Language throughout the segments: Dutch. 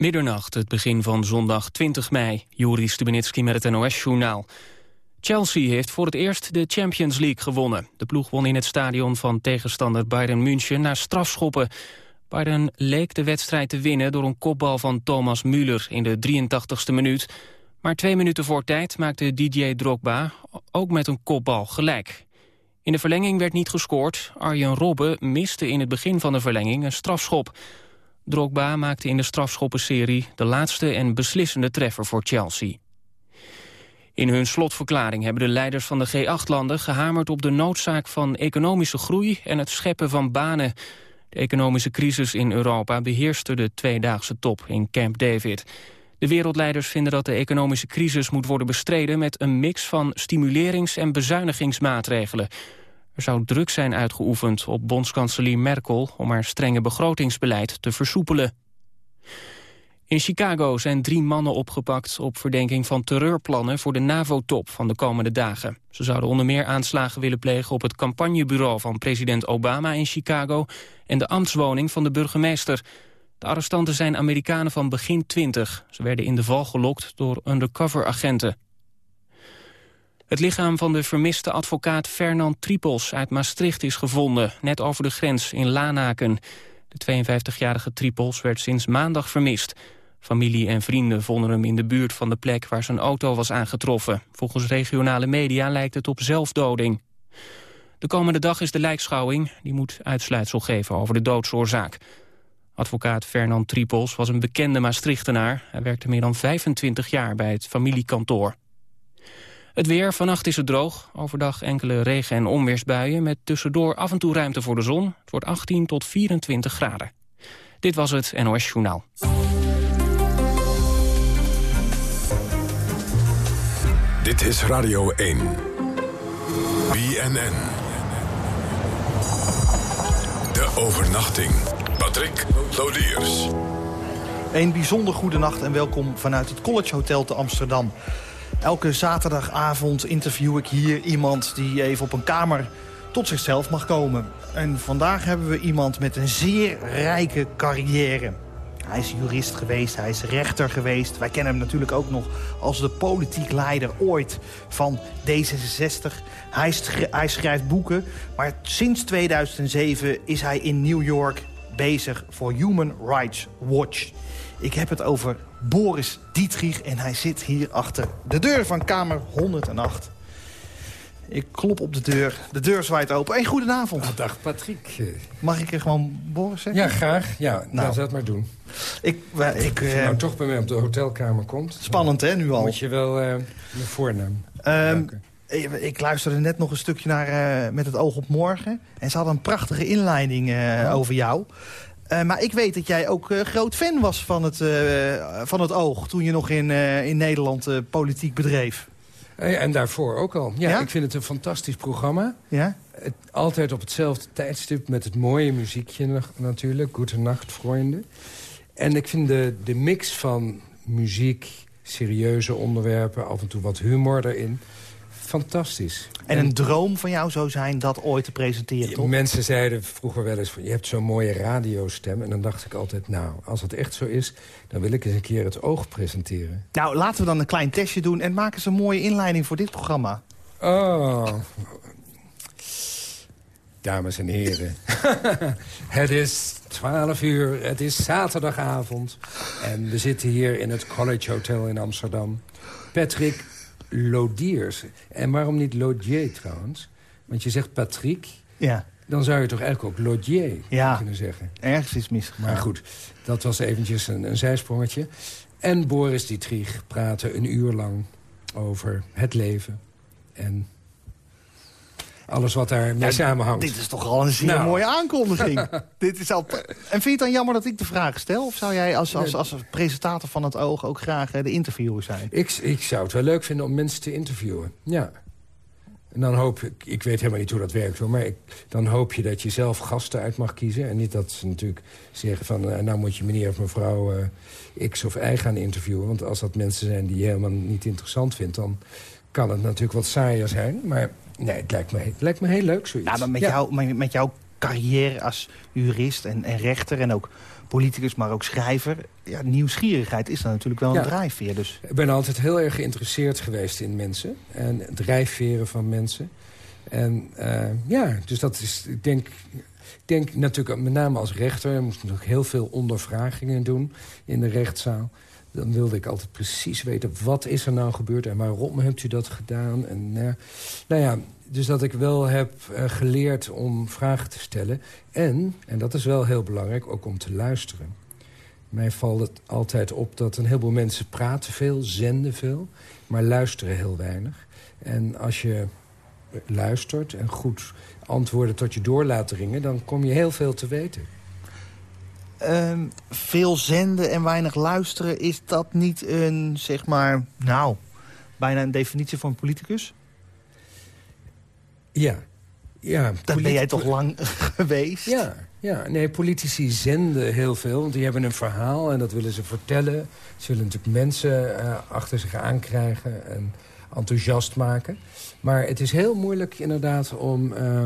Middernacht, het begin van zondag 20 mei. Joris Stubenitski met het NOS-journaal. Chelsea heeft voor het eerst de Champions League gewonnen. De ploeg won in het stadion van tegenstander Bayern München na strafschoppen. Bayern leek de wedstrijd te winnen door een kopbal van Thomas Müller in de 83ste minuut. Maar twee minuten voor tijd maakte DJ Drogba ook met een kopbal gelijk. In de verlenging werd niet gescoord. Arjen Robben miste in het begin van de verlenging een strafschop. Drogba maakte in de strafschoppenserie de laatste en beslissende treffer voor Chelsea. In hun slotverklaring hebben de leiders van de G8-landen gehamerd op de noodzaak van economische groei en het scheppen van banen. De economische crisis in Europa beheerste de tweedaagse top in Camp David. De wereldleiders vinden dat de economische crisis moet worden bestreden met een mix van stimulerings- en bezuinigingsmaatregelen. Er zou druk zijn uitgeoefend op bondskanselier Merkel om haar strenge begrotingsbeleid te versoepelen. In Chicago zijn drie mannen opgepakt op verdenking van terreurplannen voor de NAVO-top van de komende dagen. Ze zouden onder meer aanslagen willen plegen op het campagnebureau van president Obama in Chicago en de ambtswoning van de burgemeester. De arrestanten zijn Amerikanen van begin 20. Ze werden in de val gelokt door undercover-agenten. Het lichaam van de vermiste advocaat Fernand Tripels uit Maastricht is gevonden, net over de grens in Lanaken. De 52-jarige Tripels werd sinds maandag vermist. Familie en vrienden vonden hem in de buurt van de plek waar zijn auto was aangetroffen. Volgens regionale media lijkt het op zelfdoding. De komende dag is de lijkschouwing. Die moet uitsluitsel geven over de doodsoorzaak. Advocaat Fernand Tripels was een bekende Maastrichtenaar. Hij werkte meer dan 25 jaar bij het familiekantoor. Het weer, vannacht is het droog. Overdag enkele regen- en onweersbuien... met tussendoor af en toe ruimte voor de zon. Het wordt 18 tot 24 graden. Dit was het NOS Journaal. Dit is Radio 1. BNN. De overnachting. Patrick Lodiers. Een bijzonder goede nacht en welkom vanuit het College Hotel te Amsterdam. Elke zaterdagavond interview ik hier iemand die even op een kamer tot zichzelf mag komen. En vandaag hebben we iemand met een zeer rijke carrière. Hij is jurist geweest, hij is rechter geweest. Wij kennen hem natuurlijk ook nog als de politiek leider ooit van D66. Hij, hij schrijft boeken, maar sinds 2007 is hij in New York bezig voor Human Rights Watch. Ik heb het over Boris Dietrich en hij zit hier achter de deur van kamer 108. Ik klop op de deur. De deur zwaait open. Een goedenavond. Oh, dag Patrick. Mag ik er gewoon Boris zeggen? Ja, graag. Ja, nou, laat dat maar doen. Ik, ik, Als je nou toch bij mij op de hotelkamer komt... Spannend, hè, nu al? Moet je wel uh, mijn voornaam um, ik, ik, luisterde net nog een stukje naar uh, Met het oog op morgen. En ze hadden een prachtige inleiding uh, oh. over jou. Uh, maar ik weet dat jij ook uh, groot fan was van het, uh, van het Oog... toen je nog in, in Nederland politiek bedreef. En daarvoor ook al. Ja, ja, ik vind het een fantastisch programma. Ja? Het, altijd op hetzelfde tijdstip met het mooie muziekje natuurlijk. Goedenacht, vrienden. En ik vind de, de mix van muziek, serieuze onderwerpen... af en toe wat humor erin fantastisch. En een droom van jou zou zijn dat ooit te presenteren, toch? Mensen zeiden vroeger wel eens van, je hebt zo'n mooie radiostem. En dan dacht ik altijd, nou, als het echt zo is... dan wil ik eens een keer het oog presenteren. Nou, laten we dan een klein testje doen... en maken ze een mooie inleiding voor dit programma. Oh, dames en heren. het is 12 uur, het is zaterdagavond. En we zitten hier in het College Hotel in Amsterdam. Patrick Lodiers. En waarom niet Lodier trouwens? Want je zegt Patrick. Ja. Dan zou je toch eigenlijk ook Lodier ja. kunnen zeggen. ergens is misgegaan. Maar goed, dat was eventjes een, een zijsprongetje. En Boris Dietrich praten een uur lang over het leven. En alles wat daar mee ja, samenhangt. Dit is toch al een zeer nou. mooie aankondiging. dit is al... En vind je het dan jammer dat ik de vraag stel? Of zou jij als, als, als presentator van het oog ook graag de interviewer zijn? Ik, ik zou het wel leuk vinden om mensen te interviewen, ja. En dan hoop ik, ik weet helemaal niet hoe dat werkt hoor... maar ik, dan hoop je dat je zelf gasten uit mag kiezen. En niet dat ze natuurlijk zeggen van... Uh, nou moet je meneer of mevrouw uh, X of Y gaan interviewen. Want als dat mensen zijn die je helemaal niet interessant vindt... dan kan het natuurlijk wat saaier zijn. Maar Nee, het lijkt me, het lijkt me heel leuk zoiets. Ja, maar met, Jou, met jouw carrière als jurist en, en rechter en ook politicus, maar ook schrijver. Ja, nieuwsgierigheid is dan natuurlijk wel een drijfveer. Dus. Ik ben altijd heel erg geïnteresseerd geweest in mensen. En drijfveren van mensen. En uh, ja, dus dat is, ik denk, ik denk natuurlijk met name als rechter... moest natuurlijk heel veel ondervragingen doen in de rechtszaal. Dan wilde ik altijd precies weten, wat is er nou gebeurd... en waarom hebt u dat gedaan? En, uh, nou ja, dus dat ik wel heb uh, geleerd om vragen te stellen. En, en dat is wel heel belangrijk, ook om te luisteren. Mij valt het altijd op dat een heleboel mensen praten veel, zenden veel... maar luisteren heel weinig. En als je luistert en goed antwoorden tot je door laat dan kom je heel veel te weten. Um, veel zenden en weinig luisteren, is dat niet een, zeg maar, nou, bijna een definitie van een politicus? Ja. ja dat ben jij toch lang geweest? Ja, ja, nee, politici zenden heel veel. Want die hebben een verhaal en dat willen ze vertellen. Ze willen natuurlijk mensen uh, achter zich aankrijgen en enthousiast maken. Maar het is heel moeilijk inderdaad om... Uh,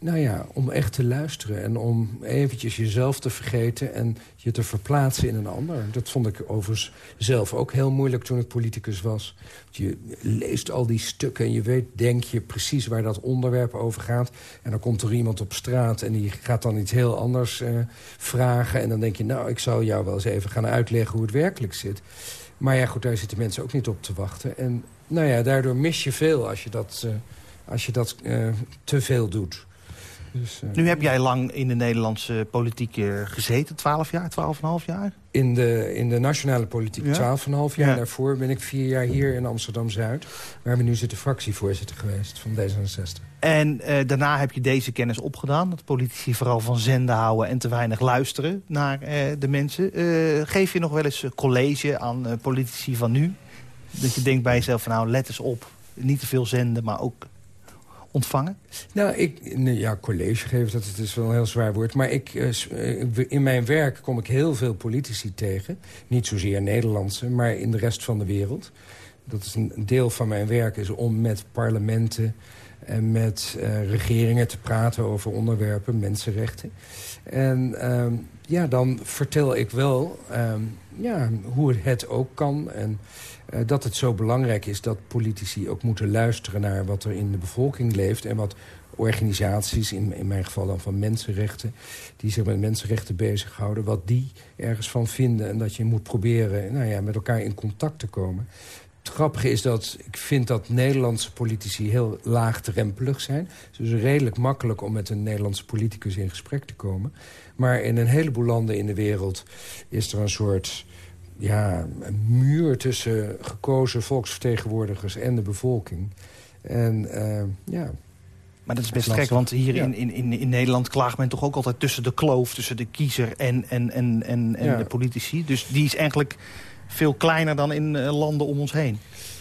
nou ja, om echt te luisteren en om eventjes jezelf te vergeten... en je te verplaatsen in een ander. Dat vond ik overigens zelf ook heel moeilijk toen ik politicus was. Je leest al die stukken en je weet, denk je precies waar dat onderwerp over gaat. En dan komt er iemand op straat en die gaat dan iets heel anders uh, vragen. En dan denk je, nou, ik zou jou wel eens even gaan uitleggen hoe het werkelijk zit. Maar ja, goed, daar zitten mensen ook niet op te wachten. En nou ja, daardoor mis je veel als je dat, uh, als je dat uh, te veel doet. Dus, uh, nu heb jij lang in de Nederlandse politiek gezeten, 12 jaar, 12,5 jaar? In de, in de nationale politiek ja? 12,5 jaar. Ja. Daarvoor ben ik vier jaar hier in Amsterdam-Zuid. Waar we nu zitten fractievoorzitter geweest van D66. En uh, daarna heb je deze kennis opgedaan. Dat politici vooral van zenden houden en te weinig luisteren naar de mensen. Geef je nog wel eens college aan politici van nu? Dat je denkt bij jezelf van nou let eens op. Niet te veel zenden, maar ook Nou, ik, ja, college geven, dat is wel een heel zwaar woord. Maar ik, in mijn werk kom ik heel veel politici tegen. Niet zozeer Nederlandse, maar in de rest van de wereld. Dat is een deel van mijn werk, is om met parlementen en met uh, regeringen te praten over onderwerpen, mensenrechten. En uh, ja, dan vertel ik wel uh, ja, hoe het ook kan. En uh, dat het zo belangrijk is dat politici ook moeten luisteren... naar wat er in de bevolking leeft en wat organisaties, in, in mijn geval dan van mensenrechten... die zich met mensenrechten bezighouden, wat die ergens van vinden... en dat je moet proberen nou ja, met elkaar in contact te komen. Het grappige is dat ik vind dat Nederlandse politici heel laagdrempelig zijn. Het is dus redelijk makkelijk om met een Nederlandse politicus in gesprek te komen. Maar in een heleboel landen in de wereld is er een soort ja, een muur tussen gekozen volksvertegenwoordigers en de bevolking. En uh, ja, maar dat is best gek, want hier ja. in, in, in Nederland klaagt men toch ook altijd tussen de kloof... tussen de kiezer en, en, en, en, en ja. de politici. Dus die is eigenlijk veel kleiner dan in uh, landen om ons heen.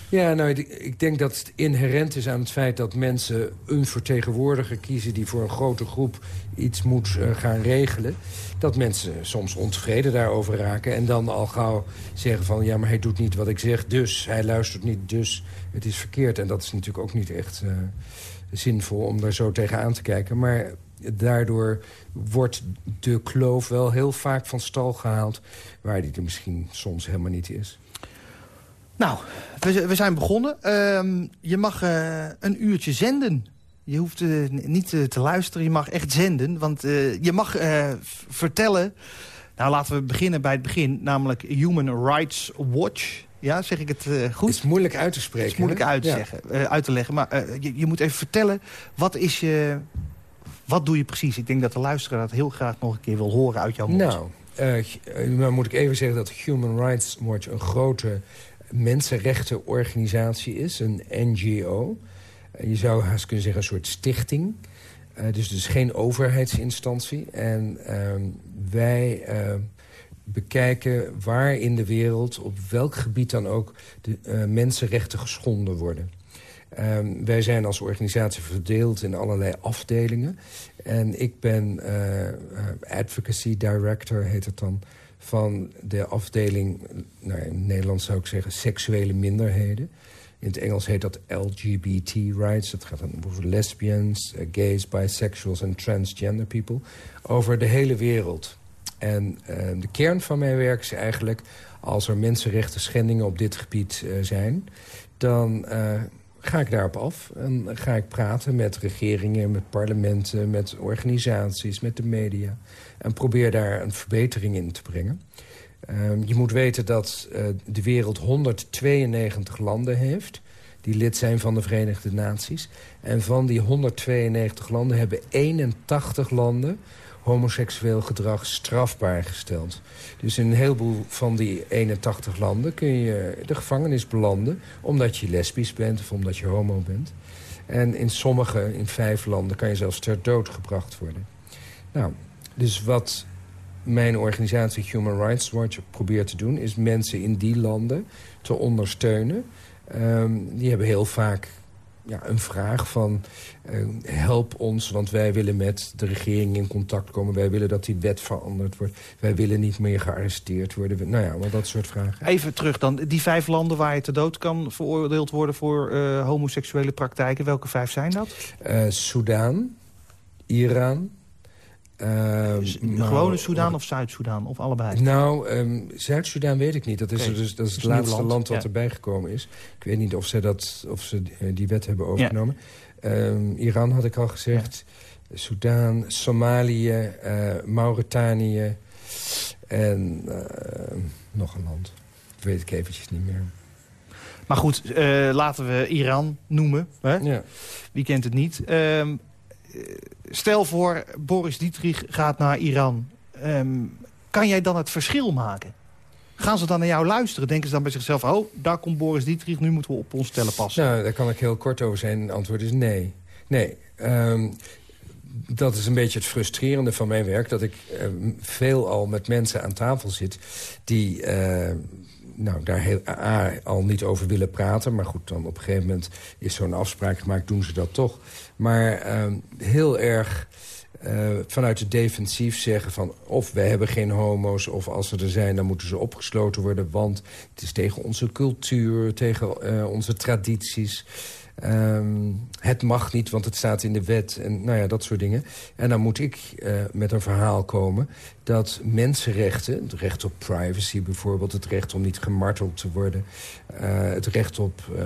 Ja, nou, ik denk dat het inherent is aan het feit dat mensen een vertegenwoordiger kiezen... die voor een grote groep iets moet uh, gaan regelen. Dat mensen soms ontevreden daarover raken en dan al gauw zeggen van... ja, maar hij doet niet wat ik zeg, dus hij luistert niet, dus het is verkeerd. En dat is natuurlijk ook niet echt uh, zinvol om daar zo tegenaan te kijken. Maar daardoor wordt de kloof wel heel vaak van stal gehaald... waar die er misschien soms helemaal niet is. Nou, we, we zijn begonnen. Uh, je mag uh, een uurtje zenden. Je hoeft uh, niet uh, te luisteren, je mag echt zenden. Want je mag vertellen... Nou, laten we beginnen bij het begin. Namelijk Human Rights Watch. Ja, zeg ik het goed? Het is moeilijk uit te spreken. Het is moeilijk uit te, ja. zeggen, uit te leggen. Maar je, je, moet even vertellen, wat is je... Wat doe je precies? Ik denk dat de luisteraar dat heel graag nog een keer wil horen uit jouw mond. Nou, uh, moet ik even zeggen dat Human Rights Watch een grote mensenrechtenorganisatie is, een NGO. Je zou haast kunnen zeggen een soort stichting. Dus is geen overheidsinstantie. En uh, wij bekijken waar in de wereld, op welk gebied dan ook... de mensenrechten geschonden worden. Um, wij zijn als organisatie verdeeld in allerlei afdelingen. En ik ben advocacy director, heet het dan van de afdeling, nou, in Nederland zou ik zeggen, seksuele minderheden. In het Engels heet dat LGBT rights. Dat gaat dan over lesbians, uh, gays, bisexuals en transgender people. Over de hele wereld. En de kern van mijn werk is eigenlijk... als er mensenrechten schendingen op dit gebied zijn... dan ga ik daarop af en ga ik praten met regeringen, met parlementen... met organisaties, met de media. En probeer daar een verbetering in te brengen. Ehm, je moet weten dat uh, de wereld 192 landen heeft... die lid zijn van de Verenigde Naties. En van die 192 landen hebben 81 landen homoseksueel gedrag strafbaar gesteld. Dus in een heleboel van die 81 landen kun je de gevangenis belanden... omdat je lesbisch bent of omdat je homo bent. En in sommige, in vijf landen, kan je zelfs ter dood gebracht worden. Nou, dus wat mijn organisatie Human Rights Watch probeert te doen... is mensen in die landen te ondersteunen. Um, die hebben heel vaak ja, een vraag van uh, help ons, want wij willen met de regering in contact komen. Wij willen dat die wet veranderd wordt. Wij willen niet meer gearresteerd worden. Nou ja, wel dat soort vragen. Even terug dan. Die vijf landen waar je te dood kan veroordeeld worden voor uh, homoseksuele praktijken. Welke vijf zijn dat? Uh, Soudaan, Iran, uh, gewone Soedan of Zuid-Soedan? Of allebei? Nou, um, Zuid-Soedan weet ik niet. Dat is, okay. dus, dat is het laatste land, wat ja. erbij gekomen is. Ik weet niet of ze, dat, of ze die wet hebben overgenomen. Ja. Um, Iran had ik al gezegd. Ja. Soedan, Somalië, uh, Mauritanië en uh, nog een land. Dat weet ik eventjes niet meer. Maar goed, uh, laten we Iran noemen. Hè? Ja. Wie kent het niet? Um, stel voor, Boris Dietrich gaat naar Iran. Um, kan jij dan het verschil maken? Gaan ze dan naar jou luisteren? Denken ze dan bij zichzelf... oh, daar komt Boris Dietrich, nu moeten we op ons stellen passen? Nou, daar kan ik heel kort over zijn. antwoord is nee. Nee, um, dat is een beetje het frustrerende van mijn werk... dat ik uh, veel al met mensen aan tafel zit... die nou, daar heel, A, al niet over willen praten. Maar goed, dan op een gegeven moment is zo'n afspraak gemaakt, doen ze dat toch. Maar uh, heel erg uh, vanuit het defensief zeggen van... of wij hebben geen homo's, of als ze er zijn... dan moeten ze opgesloten worden, want het is tegen onze cultuur... tegen uh, onze tradities. Um, het mag niet, want het staat in de wet. En nou ja, dat soort dingen. En dan moet ik uh, met een verhaal komen dat mensenrechten... het recht op privacy bijvoorbeeld, het recht om niet gemarteld te worden... Uh, het recht op uh,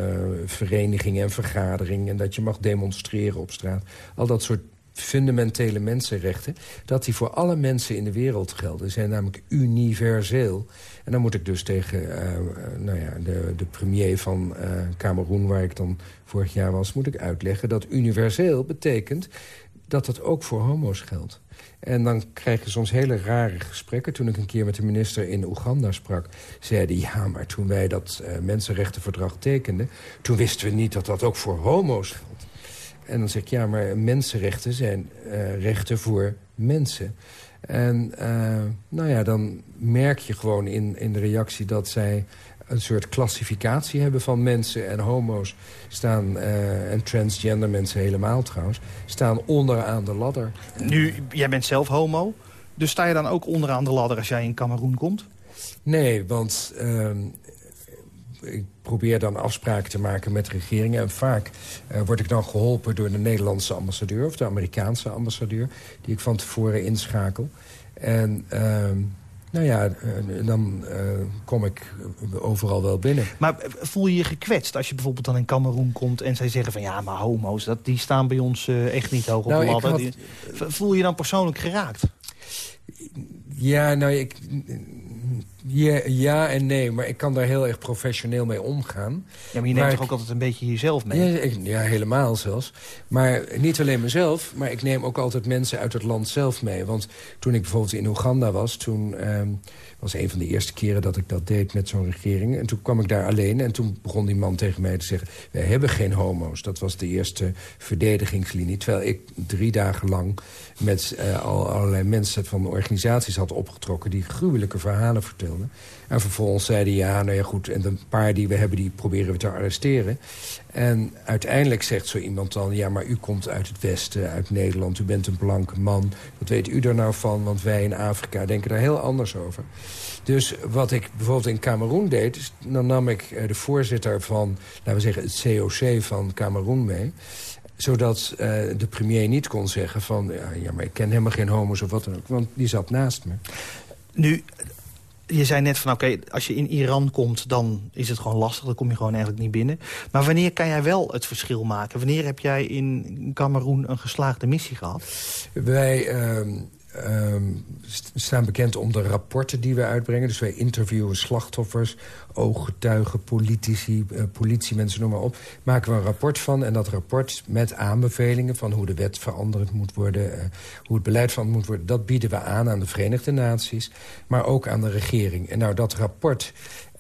vereniging en vergadering... en dat je mag demonstreren op straat. Al dat soort fundamentele mensenrechten... dat die voor alle mensen in de wereld gelden. Zijn namelijk universeel. En dan moet ik dus tegen uh, nou ja, de, de premier van uh, Cameroen... waar ik dan vorig jaar was, moet ik uitleggen... dat universeel betekent dat dat ook voor homo's geldt. En dan krijg je soms hele rare gesprekken. Toen ik een keer met de minister in Oeganda sprak... zeiden ja, maar toen wij dat mensenrechtenverdrag tekenden... toen wisten we niet dat dat ook voor homo's geldt. En dan zeg ik, ja, maar mensenrechten zijn rechten voor mensen. En uh, nou ja, dan merk je gewoon in, in de reactie dat zij een soort klassificatie hebben van mensen. En homo's staan, uh, en transgender mensen helemaal trouwens, staan onderaan de ladder. Nu, jij bent zelf homo, dus sta je dan ook onderaan de ladder als jij in Cameroen komt? Nee, want uh, ik probeer dan afspraken te maken met regeringen. En vaak uh, word ik dan geholpen door de Nederlandse ambassadeur... of de Amerikaanse ambassadeur, die ik van tevoren inschakel. En uh, nou ja, uh, dan uh, kom ik overal wel binnen. Maar voel je je gekwetst als je bijvoorbeeld dan in Cameroen komt... en zij zeggen van ja, maar homo's, dat, die staan bij ons echt niet hoog op nou, de ladder. Had... Voel je je dan persoonlijk geraakt? Ja, nou, ik, ja, ja en nee, maar ik kan daar heel erg professioneel mee omgaan. Ja, maar je neemt toch ook altijd een beetje jezelf mee? Ja, ik, ja, helemaal zelfs. Maar niet alleen mezelf, maar ik neem ook altijd mensen uit het land zelf mee. Want toen ik bijvoorbeeld in Oeganda was... toen eh, was een van de eerste keren dat ik dat deed met zo'n regering. En toen kwam ik daar alleen en toen begon die man tegen mij te zeggen... wij hebben geen homo's. Dat was de eerste verdedigingslinie. Terwijl ik drie dagen lang met al, allerlei mensen van organisaties had opgetrokken... die gruwelijke verhalen vertelden. En vervolgens zeiden ja, nou ja goed, en de paar die we hebben... die proberen we te arresteren. En uiteindelijk zegt zo iemand dan... ja, maar u komt uit het Westen, uit Nederland, u bent een blanke man. Wat weet u er nou van? Want wij in Afrika denken daar heel anders over. Dus wat ik bijvoorbeeld in Cameroen deed... Is, dan nam ik eh, de voorzitter van, laten we zeggen, het COC van Cameroen mee Zodat de premier niet kon zeggen van... Ja, ja, maar ik ken helemaal geen homo's of wat dan ook. Want die zat naast me. Nu, je zei net van oké, als je in Iran komt, dan is het gewoon lastig. Dan kom je gewoon eigenlijk niet binnen. Maar wanneer kan jij wel het verschil maken? Wanneer heb jij in Cameroen een geslaagde missie gehad? Wij... Uh um, staan bekend om de rapporten die we uitbrengen. Dus wij interviewen slachtoffers, ooggetuigen, politici, uh, politiemensen, noem maar op. Maken we een rapport van en dat rapport met aanbevelingen... van hoe de wet veranderd moet worden, uh, hoe het beleid veranderd moet worden... dat bieden we aan aan de Verenigde Naties, maar ook aan de regering. En nou, dat rapport...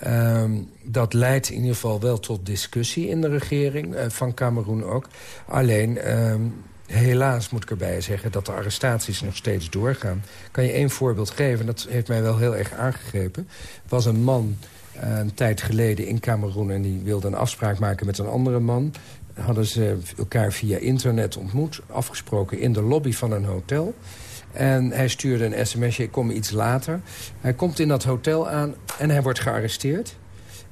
Um, dat leidt in ieder geval wel tot discussie in de regering, uh, van Cameroen ook. Alleen, um, Helaas moet ik erbij zeggen dat de arrestaties nog steeds doorgaan. Kan je één voorbeeld geven? Dat heeft mij wel heel erg aangegrepen. Er was een man eh, een tijd geleden in Cameroen... en die wilde een afspraak maken met een andere man. Hadden ze elkaar via internet ontmoet, afgesproken in de lobby van een hotel... En hij stuurde een sms'je, ik kom iets later. Hij komt in dat hotel aan en hij wordt gearresteerd.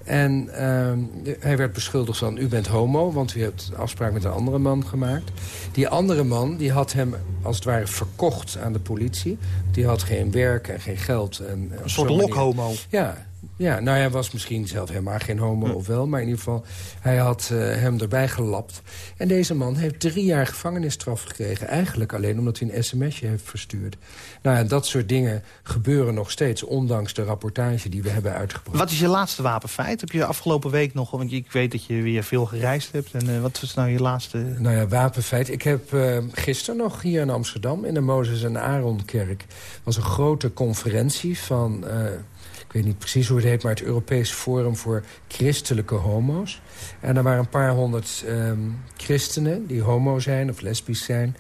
En uh, hij werd beschuldigd van, u bent homo, want u hebt afspraak met een andere man gemaakt. Die andere man die had hem als het ware verkocht aan de politie. Die had geen werk en geen geld. En, een soort lokhomo. Ja, ja, nou hij was misschien zelf helemaal geen homo hm. of wel... maar in ieder geval, hij had uh, hem erbij gelapt. En deze man heeft drie jaar gevangenisstraf gekregen. Eigenlijk alleen omdat hij een sms'je heeft verstuurd. Nou ja, dat soort dingen gebeuren nog steeds... ondanks de rapportage die we hebben uitgebracht. Wat is je laatste wapenfeit? Heb je afgelopen week nog... want ik weet dat je weer veel gereisd hebt. En uh, wat was nou je laatste... Nou ja, wapenfeit. Ik heb uh, gisteren nog hier in Amsterdam... in de Mozes en Aaronkerk... was een grote conferentie van ik weet niet precies hoe het heet... maar het Europees Forum voor Christelijke Homo's. En er waren een paar honderd um, christenen die homo zijn of lesbisch zijn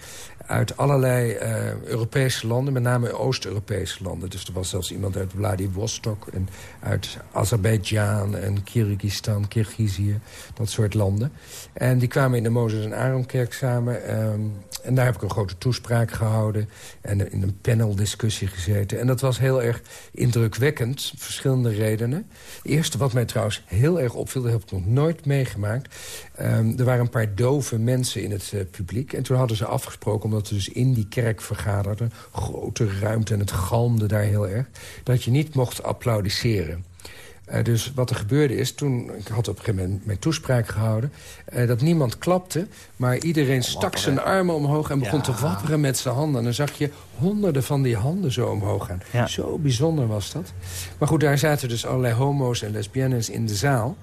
uit allerlei uh, Europese landen, met name Oost-Europese landen. Dus er was zelfs iemand uit Vladivostok en uit Azerbeidzjan en Kyrgyzstan, Kirgizië, dat soort landen. En die kwamen in de Mozes en Aaronkerk samen. Um, en daar heb ik een grote toespraak gehouden en in een paneldiscussie gezeten. En dat was heel erg indrukwekkend, verschillende redenen. Het eerste wat mij trouwens heel erg opviel, dat heb ik nog nooit meegemaakt... Um, er waren een paar dove mensen in het uh, publiek. En toen hadden ze afgesproken, omdat we dus in die kerk vergaderden... grote ruimte en het galmde daar heel erg... dat je niet mocht applaudisseren. Uh, dus wat er gebeurde is, toen, ik had op een gegeven moment mijn toespraak gehouden... Uh, dat niemand klapte, maar iedereen stak zijn armen omhoog... en begon te wapperen met zijn handen. En dan zag je honderden van die handen zo omhoog gaan. Ja. Zo bijzonder was dat. Maar goed, daar zaten dus allerlei homo's en lesbiennes in de zaal.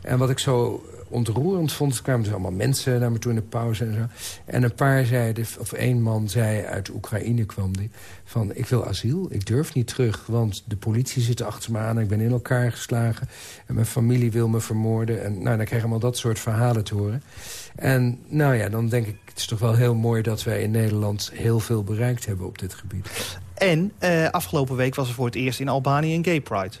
En wat ik zo ontroerend vond. Er kwamen dus allemaal mensen naar me toe in de pauze en zo. En een paar zeiden, of één man zei uit Oekraïne kwam die... van ik wil asiel, ik durf niet terug, want de politie zit achter me aan... ik ben in elkaar geslagen en mijn familie wil me vermoorden. En nou, dan krijg je allemaal dat soort verhalen te horen. En nou ja, dan denk ik, het is toch wel heel mooi dat wij in Nederland... heel veel bereikt hebben op dit gebied. En uh, afgelopen week was er voor het eerst in Albanië een gay pride.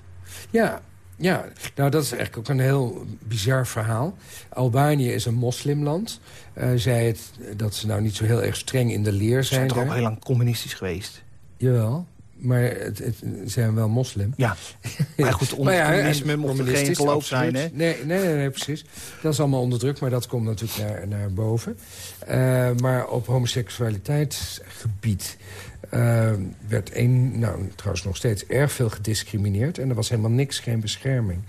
Ja, ja, nou dat is eigenlijk ook een heel bizar verhaal. Albanië is een moslimland. Uh, zei het dat ze nou niet zo heel erg streng in de leer zijn. Ze zijn toch ook heel lang communistisch geweest? Jawel. Maar het, het, zijn wel moslim. Ja, maar goed, onder ja, communisme mocht er geen geloof zijn, hè? Nee, nee, nee, nee, precies. Dat is allemaal onder druk, maar dat komt natuurlijk naar, naar boven. Uh, maar op homoseksualiteitsgebied uh, werd een, nou, trouwens nog steeds erg veel gediscrimineerd. En er was helemaal niks, geen bescherming.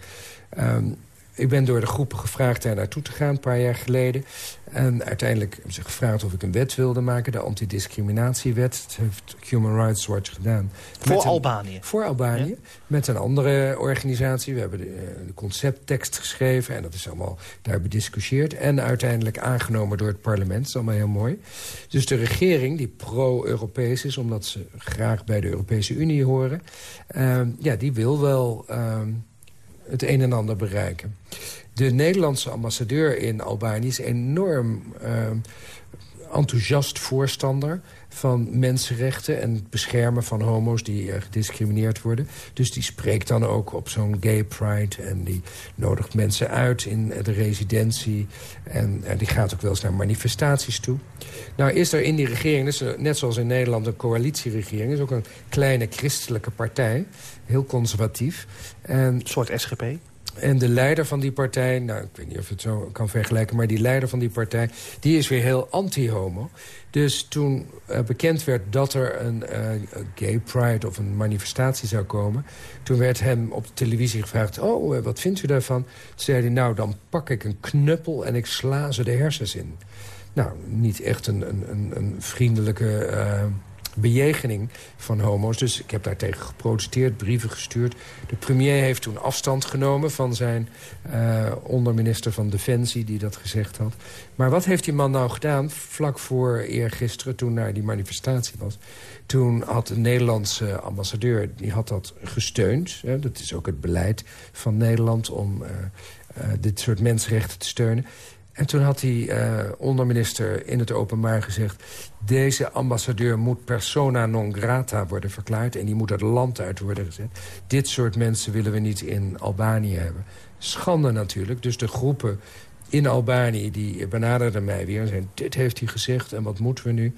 Um, ik ben door de groepen gevraagd daar naartoe te gaan, een paar jaar geleden. En uiteindelijk hebben ze gevraagd of ik een wet wilde maken, de antidiscriminatiewet. Dat heeft Human Rights Watch gedaan. Voor Albanië? voor Albanië, met een andere organisatie. We hebben de, eh, de, concepttekst geschreven en dat is allemaal daar bediscussieerd. En uiteindelijk aangenomen door het parlement, dat is allemaal heel mooi. Dus de regering, die pro-Europees is, omdat ze graag bij de Europese Unie horen... Uh, ja, die wil wel... Uh, het een en ander bereiken. De Nederlandse ambassadeur in Albanië is enorm uh, enthousiast voorstander van mensenrechten en het beschermen van homo's die uh, gediscrimineerd worden. Dus die spreekt dan ook op zo'n gay pride en die nodigt mensen uit in de residentie. En, en die gaat ook wel eens naar manifestaties toe. Nou is er in die regering, dus, net zoals in Nederland een coalitieregering... is ook een kleine christelijke partij, heel conservatief. En, een soort SGP? En de leider van die partij, nou, ik weet niet of je het zo kan vergelijken... maar die leider van die partij, die is weer heel anti-homo. Dus toen uh, bekend werd dat er een uh, gay pride of een manifestatie zou komen... toen werd hem op de televisie gevraagd... oh, uh, wat vindt u daarvan? Toen zei hij, nou, dan pak ik een knuppel en ik sla ze de hersens in. Nou, niet echt een, een, een vriendelijke bejegening van homo's. Dus ik heb daartegen geprotesteerd, brieven gestuurd. De premier heeft toen afstand genomen van zijn uh, onderminister van Defensie... die dat gezegd had. Maar wat heeft die man nou gedaan vlak voor eergisteren... toen naar die manifestatie was? Toen had de Nederlandse ambassadeur die had dat gesteund. Hè, dat is ook het beleid van Nederland om uh, uh, dit soort mensenrechten te steunen. En toen had die uh, onderminister in het openbaar gezegd... deze ambassadeur moet persona non grata worden verklaard... en die moet het land uit worden gezet. Dit soort mensen willen we niet in Albanië hebben. Schande natuurlijk. Dus de groepen in Albanië die benaderden mij weer... en zeiden, dit heeft hij gezegd en wat moeten we nu?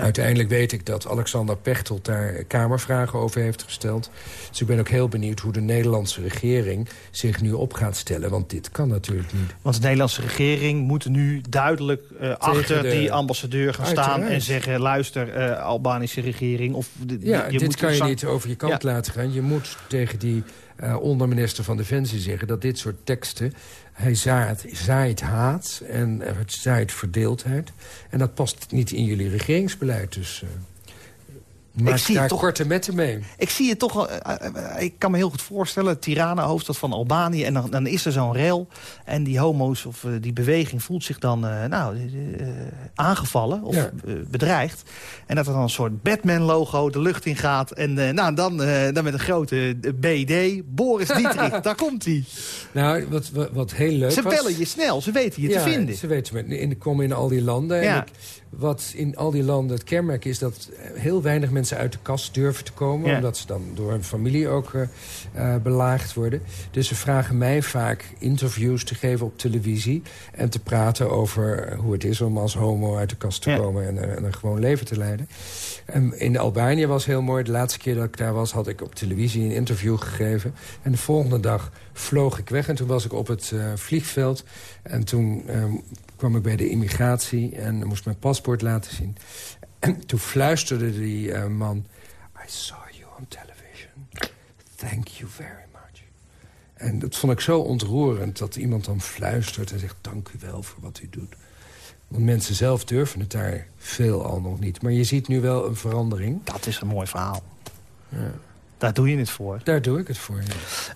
Uiteindelijk weet ik dat Alexander Pechtold daar kamervragen over heeft gesteld. Dus ik ben ook heel benieuwd hoe de Nederlandse regering zich nu op gaat stellen. Want dit kan natuurlijk niet. Want de Nederlandse regering moet nu duidelijk uh, achter die ambassadeur gaan staan... en zeggen, luister, uh, Albanische regering... Of ja, je dit moet kan je niet over je kant ja. laten gaan. Je moet tegen die uh, onderminister van Defensie zeggen... dat dit soort teksten hij zaait, zaait haat en het zaait verdeeldheid. En dat past niet in jullie regeringsbeleid. Dus uh, ik zie daar toch, korte metten mee. Ik zie het toch... Uh, ik kan me heel goed voorstellen. Tirana, hoofdstad van Albanië. En dan, dan is er zo'n rel. En die homo's of uh, die beweging voelt zich dan nou, aangevallen of ja. bedreigd. En dat er dan een soort Batman-logo de lucht in gaat. En nou, dan, dan met een grote BD. Boris Dietrich, daar komt hij. Nou, wat, wat, wat, heel leuk Ze was, bellen je snel, ze weten je ja, te vinden. ze weten me. En ik kom in al die landen. Ja. En ik, wat in al die landen het kenmerk is... dat heel weinig mensen uit de kast durven te komen. Omdat ze dan door hun familie ook uh, uh, belaagd worden. Dus ze vragen mij vaak interviews te geven op televisie... en te praten over hoe het is om als homo uit de kast te komen... En, en een gewoon leven te leiden. En in Albanië was heel mooi. De laatste keer dat ik daar was, had ik op televisie een interview gegeven. En de volgende dag vloog ik weg. En toen was ik op het uh, vliegveld. En toen um, kwam ik bij de immigratie en moest mijn paspoort laten zien. En toen fluisterde die uh, man... I saw you on television. Thank you very much. En dat vond ik zo ontroerend dat iemand dan fluistert en zegt... dank u wel voor wat u doet. Want mensen zelf durven het daar veel al nog niet. Maar je ziet nu wel een verandering. Dat is een mooi verhaal. Ja. Daar doe je het voor. Daar doe ik het voor,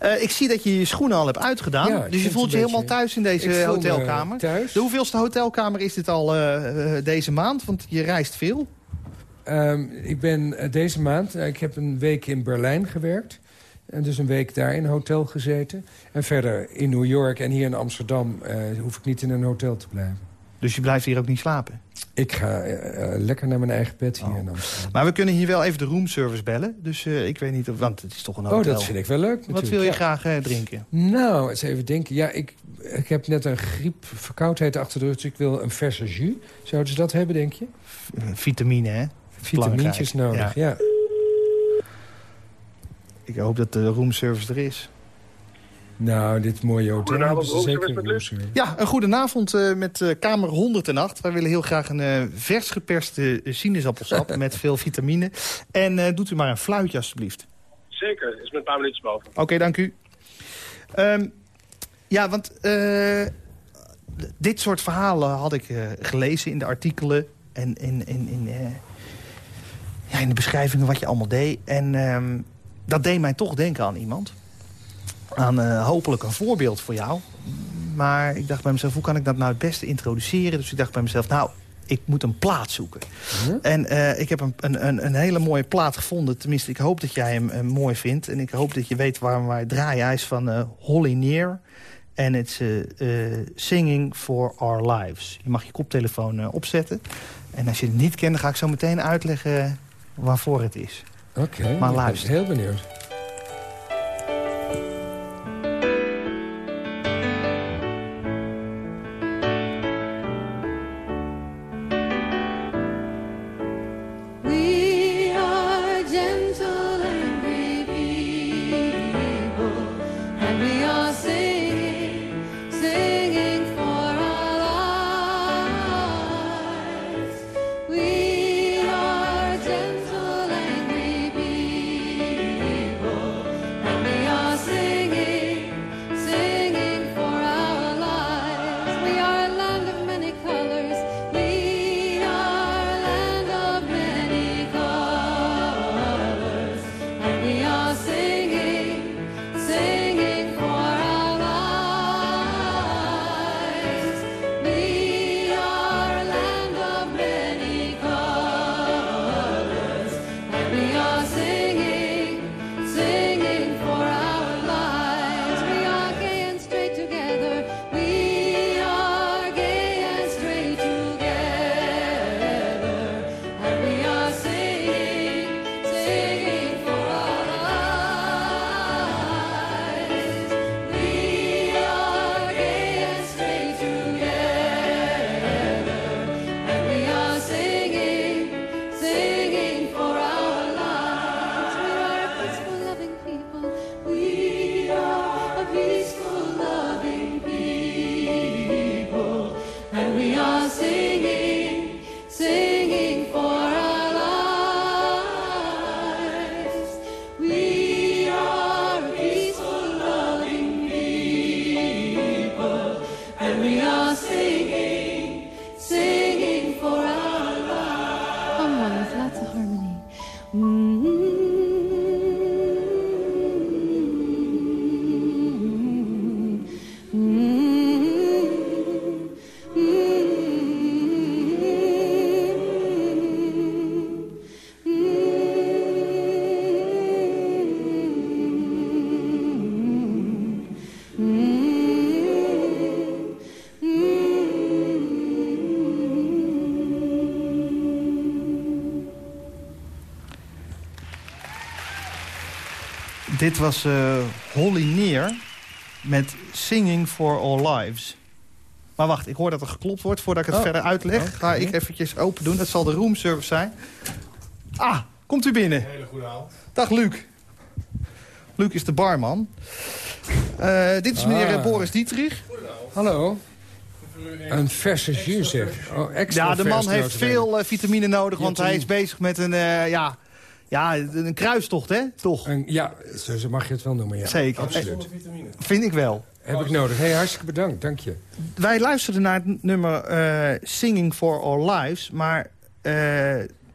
ja. Uh, ik zie dat je je schoenen al hebt uitgedaan. Ja, dus je voelt je helemaal thuis in deze hotelkamer. thuis. De hoeveelste hotelkamer is dit al uh, uh, deze maand? Want je reist veel. Um, ik ben deze maand... Ik heb een week in Berlijn gewerkt. En dus een week daar in een hotel gezeten. En verder in New York en hier in Amsterdam... Uh, hoef ik niet in een hotel te blijven. Dus je blijft hier ook niet slapen? Ik ga uh, lekker naar mijn eigen bed hier oh. Maar we kunnen hier wel even de roomservice bellen. Dus uh, ik weet niet of... Want het is toch een hotel. Oh, dat vind ik wel leuk natuurlijk. Wat wil je ja. graag uh, drinken? Nou, eens even denken. Ja, ik, ik heb net een griep, verkoudheid achter de rug. Dus ik wil een verse jus. Zouden ze dat hebben, denk je? Vitamine, hè? Vitamintjes nodig, ja. ja. Ik hoop dat de roomservice er is. Nou, dit mooie hotel hebben ze zeker. Ja, een goedenavond uh, met uh, Kamer 108. Wij willen heel graag een uh, vers geperste sinaasappelsap met veel vitamine. En doet u maar een fluitje alstublieft. Zeker, is met een paar minuutjes boven. Oké, okay, dank u. Um, ja, want dit soort verhalen had ik gelezen in de artikelen... en in, in, in, ja, in de beschrijvingen wat je allemaal deed. En um, dat deed mij toch denken aan iemand aan uh, hopelijk een voorbeeld voor jou. Maar ik dacht bij mezelf, hoe kan ik dat nou het beste introduceren? Dus ik dacht bij mezelf, nou, ik moet een plaat zoeken. En uh, ik heb een, een, een, hele mooie plaat gevonden. Tenminste, ik hoop dat jij hem uh, mooi vindt. En ik hoop dat je weet waarom wij draaien. Hij is van Holly Neer. En het is Singing for Our Lives. Je mag je koptelefoon opzetten. En als je het niet kent, dan ga ik zo meteen uitleggen waarvoor het is. Oké, okay, maar luister. heel benieuwd. Dit was uh, Holly Neer met Singing for All Lives. Maar wacht, ik hoor dat er geklopt wordt voordat ik het oh. verder uitleg. Ga ik eventjes open doen. Dat zal de roomservice zijn. Ah, komt u binnen. Hele goede avond. Dag Luc. Luc is de barman. Uh, dit is meneer ah. Boris Dietrich. Hallo. Een verse jus, zeg. Oh, extra ja, de man heeft veel uh, vitamine nodig, want hij is bezig met een, uh, ja, ja, een kruistocht, hè? Toch? Een, ja, zo mag je het wel noemen, ja. Zeker. Absoluut. Vind ik wel. Heb ik nodig. Hey, hartstikke bedankt, dank je. Wij luisterden naar het nummer uh, Singing for Our Lives... maar uh,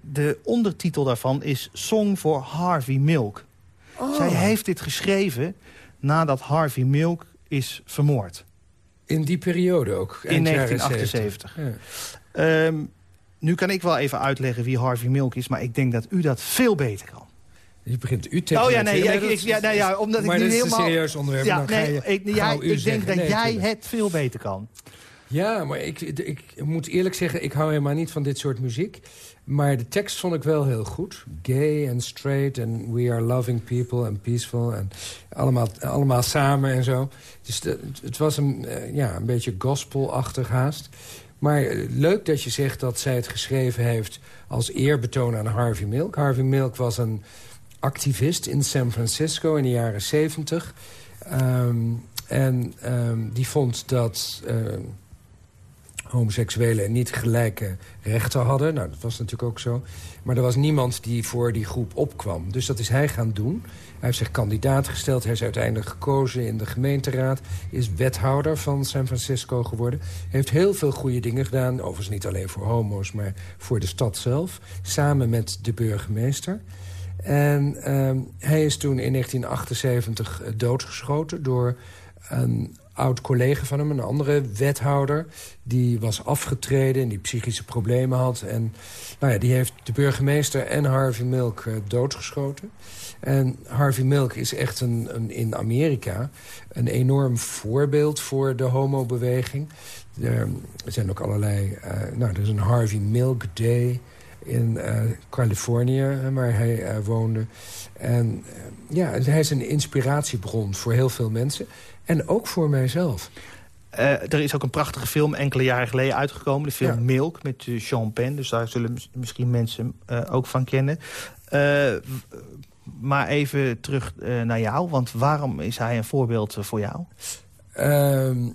de ondertitel daarvan is Song for Harvey Milk. Oh. Zij heeft dit geschreven nadat Harvey Milk is vermoord. In die periode ook? In 1978. Ja. Um, nu kan ik wel even uitleggen wie Harvey Milk is... maar ik denk dat u dat veel beter kan. Je begint u tegen Oh ja, nee, ja, ik, ja, omdat maar ik niet helemaal... Maar is een serieus onderwerp. Ja, nee, ik, jij, ik denk dat jij het veel beter kan. Ja, maar ik, ik moet eerlijk zeggen, ik hou helemaal niet van dit soort muziek. Maar de tekst vond ik wel heel goed. Gay and straight and we are loving people and peaceful. En allemaal, allemaal samen en zo. Dus het was een, eh, ja, een beetje gospelachtig haast. Maar eh, leuk dat je zegt dat zij het geschreven heeft... als eerbetoon aan Harvey Milk. Harvey Milk was een activist in San Francisco in de jaren 70. Ehm, en ehm, die vond dat uh, homoseksuelen niet gelijke rechten hadden. Nou, dat was natuurlijk ook zo. Maar er was niemand die voor die groep opkwam. Dus dat is hij gaan doen. Hij heeft zich kandidaat gesteld. Hij is uiteindelijk gekozen in de gemeenteraad. Is wethouder van San Francisco geworden. Heeft heel veel goede dingen gedaan. Overigens niet alleen voor homo's, maar voor de stad zelf. Samen met de burgemeester. En uh, hij is toen in 1978 doodgeschoten door een oud collega van hem, een andere wethouder... die was afgetreden en die psychische problemen had. En nou ja, die heeft de burgemeester en Harvey Milk uh, doodgeschoten. En Harvey Milk is echt een, een, in Amerika een enorm voorbeeld voor de homobeweging. Er zijn ook allerlei... Uh, nou, er is een Harvey Milk Day in uh, Californië, waar hij uh, woonde. En ja, hij is een inspiratiebron voor heel veel mensen. En ook voor mijzelf. Uh, er is ook een prachtige film enkele jaren geleden uitgekomen. De film Milk met Sean Penn. Dus daar zullen misschien mensen uh, ook van kennen. Maar even terug naar jou. Want waarom is hij een voorbeeld voor jou? Ehm,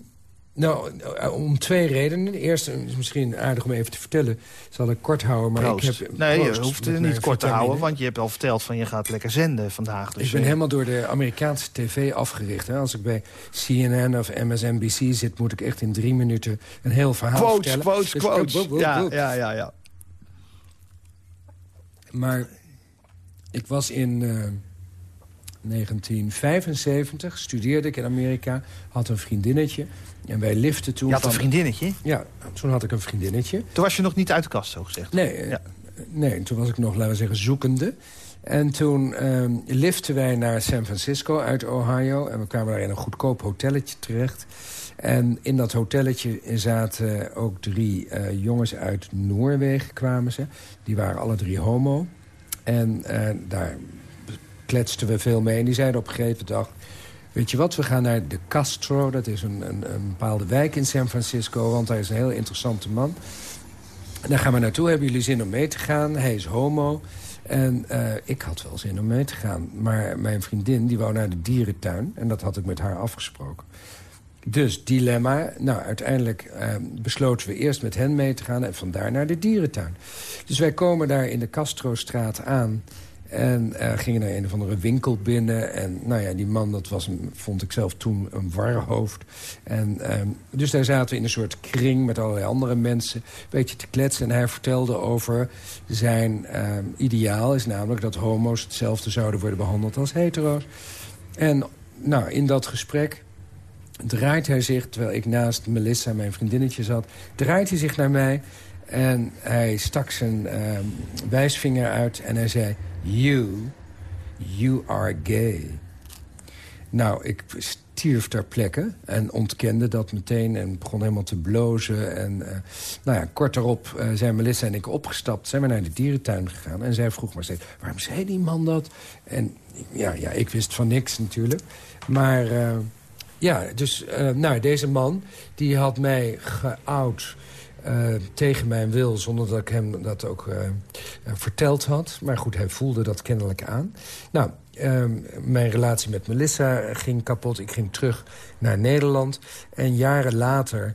nou, om twee redenen. De eerste is misschien aardig om even te vertellen. Zal ik kort houden, maar ik heb... Nee, je hoeft het niet kort te houden, want je hebt al verteld van je gaat lekker zenden vandaag. Dus ik ben helemaal door de Amerikaanse tv afgericht. Hè. Als ik bij CNN of MSNBC zit, moet ik echt in drie minuten een heel verhaal quotes, vertellen. Quotes, dus quotes, ja, ja, ja, ja. Maar ik was in... Uh, 1975 studeerde ik in Amerika, had een vriendinnetje. En wij liften toen... Je had een vriendinnetje? Ja, toen had ik een vriendinnetje. Toen was je nog niet uit de kast, zo gezegd? Nee, ja. nee toen was ik nog, laten we zeggen, zoekende. En toen uh, liften wij naar San Francisco uit Ohio. En we kwamen daar in een goedkoop hotelletje terecht. En in dat hotelletje zaten ook drie uh, jongens uit Noorwegen kwamen ze. Die waren alle drie homo. En uh, daar kletsten we veel mee. En die zeiden op een gegeven dag... Weet je wat, we gaan naar de Castro. Dat is een, een, een bepaalde wijk in San Francisco. Want hij is een heel interessante man. En daar gaan we naartoe. Hebben jullie zin om mee te gaan? Hij is homo. En uh, ik had wel zin om mee te gaan. Maar mijn vriendin die wou naar de dierentuin. En dat had ik met haar afgesproken. Dus dilemma. Nou, uiteindelijk uh, besloten we eerst met hen mee te gaan... en vandaar naar de dierentuin. Dus wij komen daar in de Castrostraat aan... En uh, gingen naar een of andere winkel binnen. En nou ja, die man, dat was, vond ik zelf toen een warhoofd. En, um, dus daar zaten we in een soort kring met allerlei andere mensen. Een beetje te kletsen. En hij vertelde over zijn um, ideaal. Is namelijk dat homo's hetzelfde zouden worden behandeld als hetero's. En nou, in dat gesprek draait hij zich, terwijl ik naast Melissa, mijn vriendinnetje, zat... draait hij zich naar mij en hij stak zijn um, wijsvinger uit en hij zei... You, you are gay. Nou, ik stierf ter plekke en ontkende dat meteen en begon helemaal te blozen. En uh, nou ja, kort daarop uh, zijn Melissa en ik opgestapt, zijn we naar de dierentuin gegaan. En zij vroeg maar steeds, waarom zei die man dat? En ja, ja ik wist van niks natuurlijk. Maar uh, ja, dus nou, deze man die had mij geout... Uh, tegen mijn wil, zonder dat ik hem dat ook uh, verteld had. Maar goed, hij voelde dat kennelijk aan. Nou, uh, mijn relatie met Melissa ging kapot. Ik ging terug naar Nederland. En jaren later,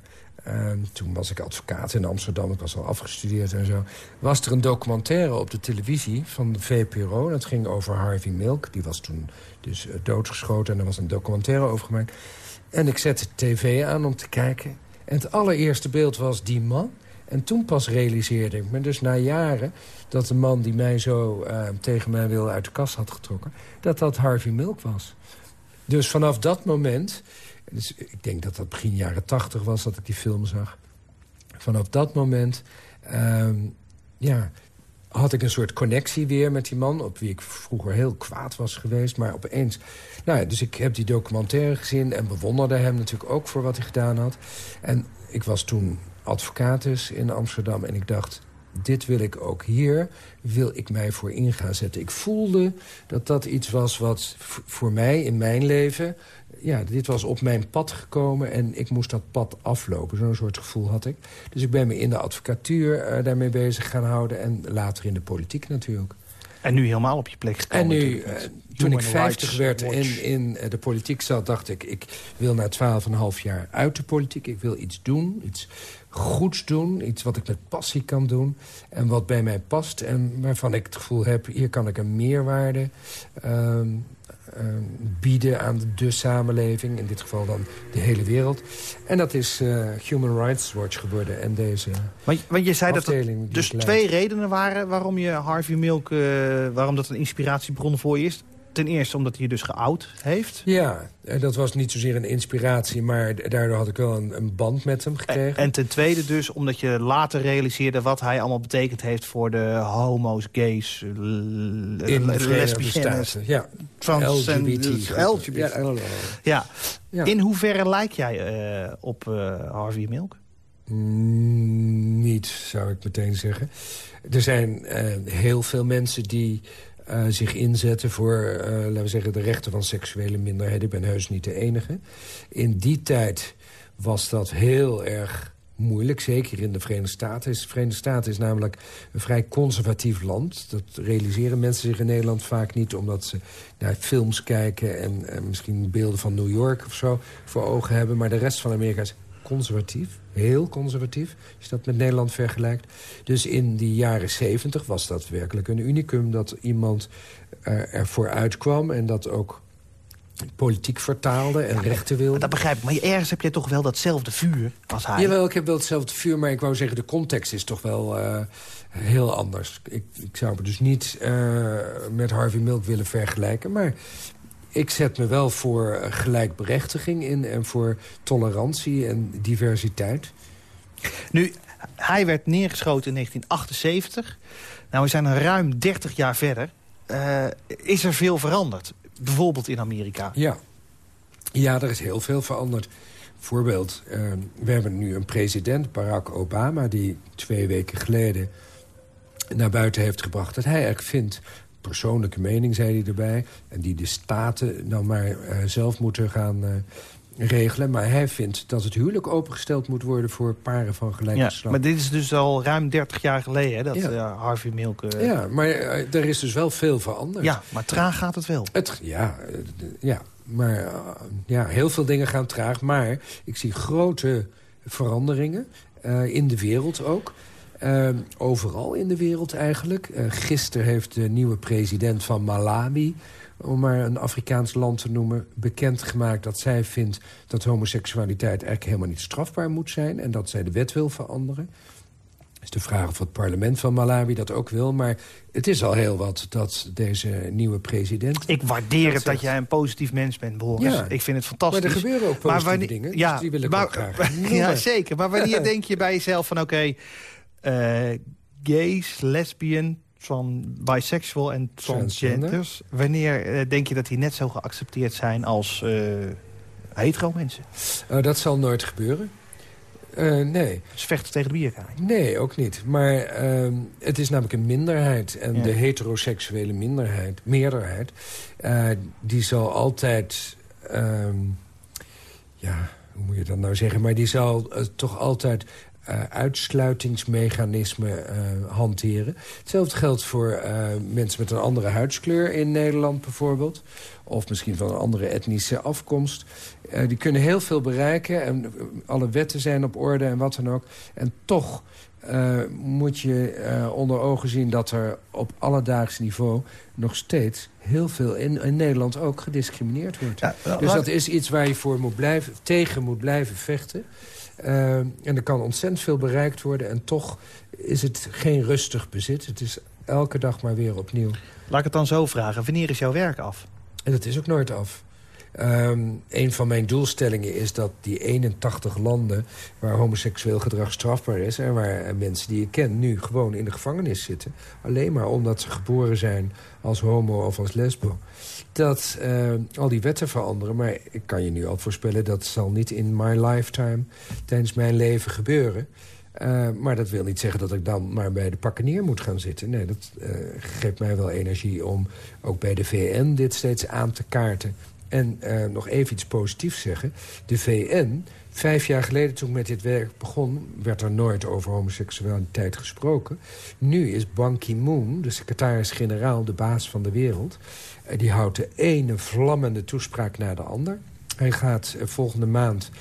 ehm, toen was ik advocaat in Amsterdam. Ik was al afgestudeerd en zo. Was er een documentaire op de televisie van de VPRO. Dat ging over Harvey Milk. Die was toen dus doodgeschoten en er was een documentaire over gemaakt. En ik zette tv aan om te kijken... En het allereerste beeld was die man. En toen pas realiseerde ik me, dus na jaren... dat de man die mij zo uh, tegen mijn wil uit de kast had getrokken... dat dat Harvey Milk was. Dus vanaf dat moment... Dus ik denk dat dat begin jaren tachtig was dat ik die film zag. Vanaf dat moment... Uh, ja, had ik een soort connectie weer met die man... op wie ik vroeger heel kwaad was geweest. Maar opeens... Nou ja, dus ik heb die documentaire gezien... en bewonderde hem natuurlijk ook voor wat hij gedaan had. En ik was toen advocatus in Amsterdam en ik dacht... dit wil ik ook hier, wil ik mij voor in gaan zetten. Ik voelde dat dat iets was wat voor mij in mijn leven... ja, dit was op mijn pad gekomen en ik moest dat pad aflopen. Zo'n soort gevoel had ik. Dus ik ben me in de advocatuur uh, daarmee bezig gaan houden... en later in de politiek natuurlijk. En nu helemaal op je plek gekomen. En nu, uh, toen ik 50 werd en in de politiek zat, dacht ik... ik wil na 12,5 jaar uit de politiek. Ik wil iets doen, iets goeds doen. Iets wat ik met passie kan doen. En wat bij mij past. En waarvan ik het gevoel heb, hier kan ik een meerwaarde... Uh, bieden aan de samenleving. In dit geval dan de hele wereld. En dat is uh, Human Rights Watch geworden. En deze want, want je zei dat er dus twee redenen waren... waarom je Harvey Milk... Uh, waarom dat een inspiratiebron voor je is ten eerste omdat hij je dus geout heeft. Ja, dat was niet zozeer een inspiratie... maar daardoor had ik wel een, een band met hem gekregen. En, en, ten tweede dus omdat je later realiseerde... wat hij allemaal betekend heeft voor de homo's, gays, In lesbiennes... Ja, trans LGBT. LGBT. Ja, ja. In hoeverre lijk jij uh, op uh, Harvey Milk? Mm, niet, zou ik meteen zeggen. Er zijn uh, heel veel mensen die uh, zich inzetten voor, uh, laten we zeggen, de rechten van seksuele minderheden. Ik ben heus niet de enige. In die tijd was dat heel erg moeilijk, zeker in de Verenigde Staten. De Verenigde Staten is namelijk een vrij conservatief land. Dat realiseren mensen zich in Nederland vaak niet... omdat ze naar films kijken en, en misschien beelden van New York of zo voor ogen hebben. Maar de rest van Amerika is conservatief, heel conservatief, als je dat met Nederland vergelijkt. Dus in die jaren zeventig was dat werkelijk een unicum... dat iemand uh, ervoor uitkwam en dat ook politiek vertaalde en ja, rechten wilde. Dat begrijp ik, maar ergens heb je toch wel datzelfde vuur als hij? Jawel, ik heb wel hetzelfde vuur, maar ik wou zeggen... de context is toch wel uh, heel anders. Ik, ik zou me dus niet uh, met Harvey Milk willen vergelijken... maar ik zet me wel voor gelijkberechtiging in... en voor tolerantie en diversiteit. Nu, hij werd neergeschoten in 1978. Nou, we zijn ruim 30 jaar verder. Uh, is er veel veranderd? Bijvoorbeeld in Amerika. Ja, ja er is heel veel veranderd. Voorbeeld, uh, we hebben nu een president, Barack Obama... die twee weken geleden naar buiten heeft gebracht... dat hij eigenlijk vindt persoonlijke mening, zei hij erbij... en die de staten dan maar uh, zelf moeten gaan uh, regelen. Maar hij vindt dat het huwelijk opengesteld moet worden... voor paren van gelijke ja, slag. Maar dit is dus al ruim 30 jaar geleden, hè, dat ja. uh, Harvey Milk... Ja, maar er is dus wel veel veranderd. Ja, maar traag gaat het wel. Het, ja, ja, maar ja, heel veel dingen gaan traag. Maar ik zie grote veranderingen in de wereld ook... Uh, overal in de wereld eigenlijk. Uh, gisteren heeft de nieuwe president van Malawi om maar een Afrikaans land te noemen... bekendgemaakt dat zij vindt dat homoseksualiteit eigenlijk helemaal niet strafbaar moet zijn... en dat zij de wet wil veranderen. Het is de vraag of het parlement van Malawi dat ook wil. Maar het is al heel wat dat deze nieuwe president... Ik waardeer het dat jij een positief mens bent, Boris. Ja, ik vind het fantastisch. Maar er gebeuren ook positieve wanneer, dingen, dus ja, die wil ik maar, ook graag Ja, zeker. Maar wanneer denk je bij jezelf van... oké, okay, gays, lesbian, van bisexual en transgenders. Wanneer uh, denk je dat die net zo geaccepteerd zijn als uh, hetero mensen. Uh, dat zal nooit gebeuren. Uh, nee. Ze vechten tegen de bierkaai. Nee, ook niet. Maar uh, het is namelijk een minderheid. En ja. de heteroseksuele minderheid, meerderheid... Uh, die zal altijd... Ehm, ja, hoe moet je dat nou zeggen? Maar die zal toch altijd uh, uitsluitingsmechanismen uh, hanteren. Hetzelfde geldt voor uh, mensen met een andere huidskleur in Nederland bijvoorbeeld. Of misschien van een andere etnische afkomst. die kunnen heel veel bereiken en alle wetten zijn op orde en wat dan ook. En toch moet je onder ogen zien dat er op alledaags niveau nog steeds heel veel in, in Nederland ook gediscrimineerd wordt. Ja, dus dat is iets waar je voor moet blijven, tegen moet blijven vechten. Uh, en er kan ontzettend veel bereikt worden. En toch is het geen rustig bezit. Het is elke dag maar weer opnieuw. Laat ik het dan zo vragen. Wanneer is jouw werk af? En dat is ook nooit af. Um, een van mijn doelstellingen is dat die 81 landen... waar homoseksueel gedrag strafbaar is... en waar mensen die ik ken nu gewoon in de gevangenis zitten... alleen maar omdat ze geboren zijn als homo of als lesbo... dat uh, al die wetten veranderen. Maar ik kan je nu al voorspellen... dat zal niet in my lifetime tijdens mijn leven gebeuren... Uh, maar dat wil niet zeggen dat ik dan maar bij de pakken moet gaan zitten. Nee, dat geeft mij wel energie om ook bij de VN dit steeds aan te kaarten. En uh, nog even iets positiefs zeggen. De VN, vijf jaar geleden toen ik met dit werk begon... werd er nooit over homoseksualiteit gesproken. Nu is Ban Ki-moon, de secretaris-generaal, de baas van de wereld... Uh, die houdt de ene vlammende toespraak naar de ander. Hij gaat uh, volgende maand...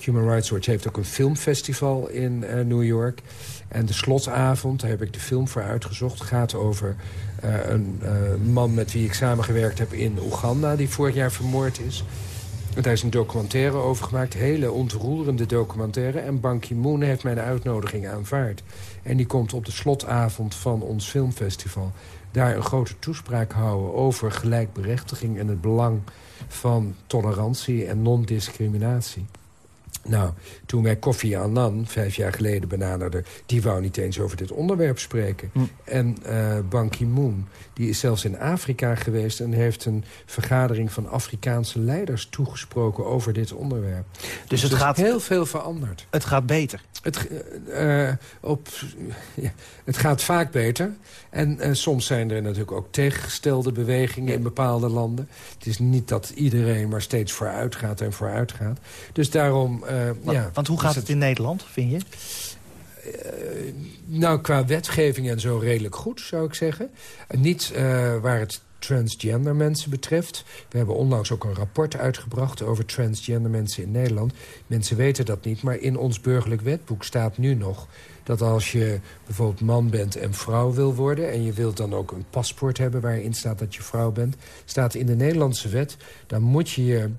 Human Rights Watch heeft ook een filmfestival in New York. En de slotavond, daar heb ik de film voor uitgezocht... gaat over een uh, man met wie ik samengewerkt heb in Oeganda... die vorig jaar vermoord is. Daar is een documentaire over gemaakt. hele ontroerende documentaire. En Ban Ki-moon heeft mijn uitnodiging aanvaard. En die komt op de slotavond van ons filmfestival... daar een grote toespraak houden over gelijkberechtiging... en het belang van tolerantie en non-discriminatie. Nou, toen wij Kofi Annan vijf jaar geleden benaderden... die wou niet eens over dit onderwerp spreken. Hm. En uh, Ban Ki-moon, die is zelfs in Afrika geweest... en heeft een vergadering van Afrikaanse leiders toegesproken over dit onderwerp. Dus, dus het gaat heel veel veranderd. Het gaat beter. Het, uh, op, ja, het gaat vaak beter. En uh, soms zijn er natuurlijk ook tegengestelde bewegingen in bepaalde landen. Het is niet dat iedereen maar steeds vooruit gaat en vooruit gaat. Dus daarom... Uh, want, ja, want hoe gaat het, in Nederland, vind je? Uh, nou, qua wetgeving en zo redelijk goed, zou ik zeggen. niet waar het transgender mensen betreft. We hebben onlangs ook een rapport uitgebracht over transgender mensen in Nederland. Mensen weten dat niet, maar in ons burgerlijk wetboek staat nu nog... dat als je bijvoorbeeld man bent en vrouw wil worden... en je wilt dan ook een paspoort hebben waarin staat dat je vrouw bent... staat in de Nederlandse wet, dan moet je je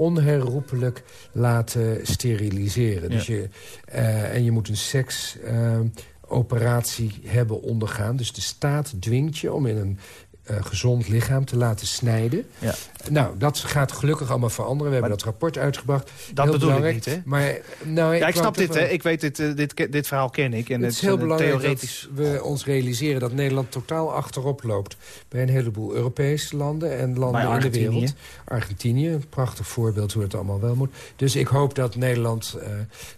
onherroepelijk laten steriliseren. Dus je, uh, en je moet een seksoperatie uh, hebben ondergaan. Dus de staat dwingt je om in een uh, gezond lichaam te laten snijden. Ja. Nou, dat gaat gelukkig allemaal veranderen. We hebben dat rapport uitgebracht. Dat heel bedoel ik niet, hè? Maar, nou, ja, ik snap dit, hè. Ik weet dit, uh, dit, dit verhaal ken ik. En het, is heel belangrijk theoretisch... dat we ons realiseren dat Nederland totaal achterop loopt... bij een heleboel Europese landen en landen in de wereld. Argentinië, een prachtig voorbeeld hoe het allemaal wel moet. Dus ik hoop dat Nederland, uh,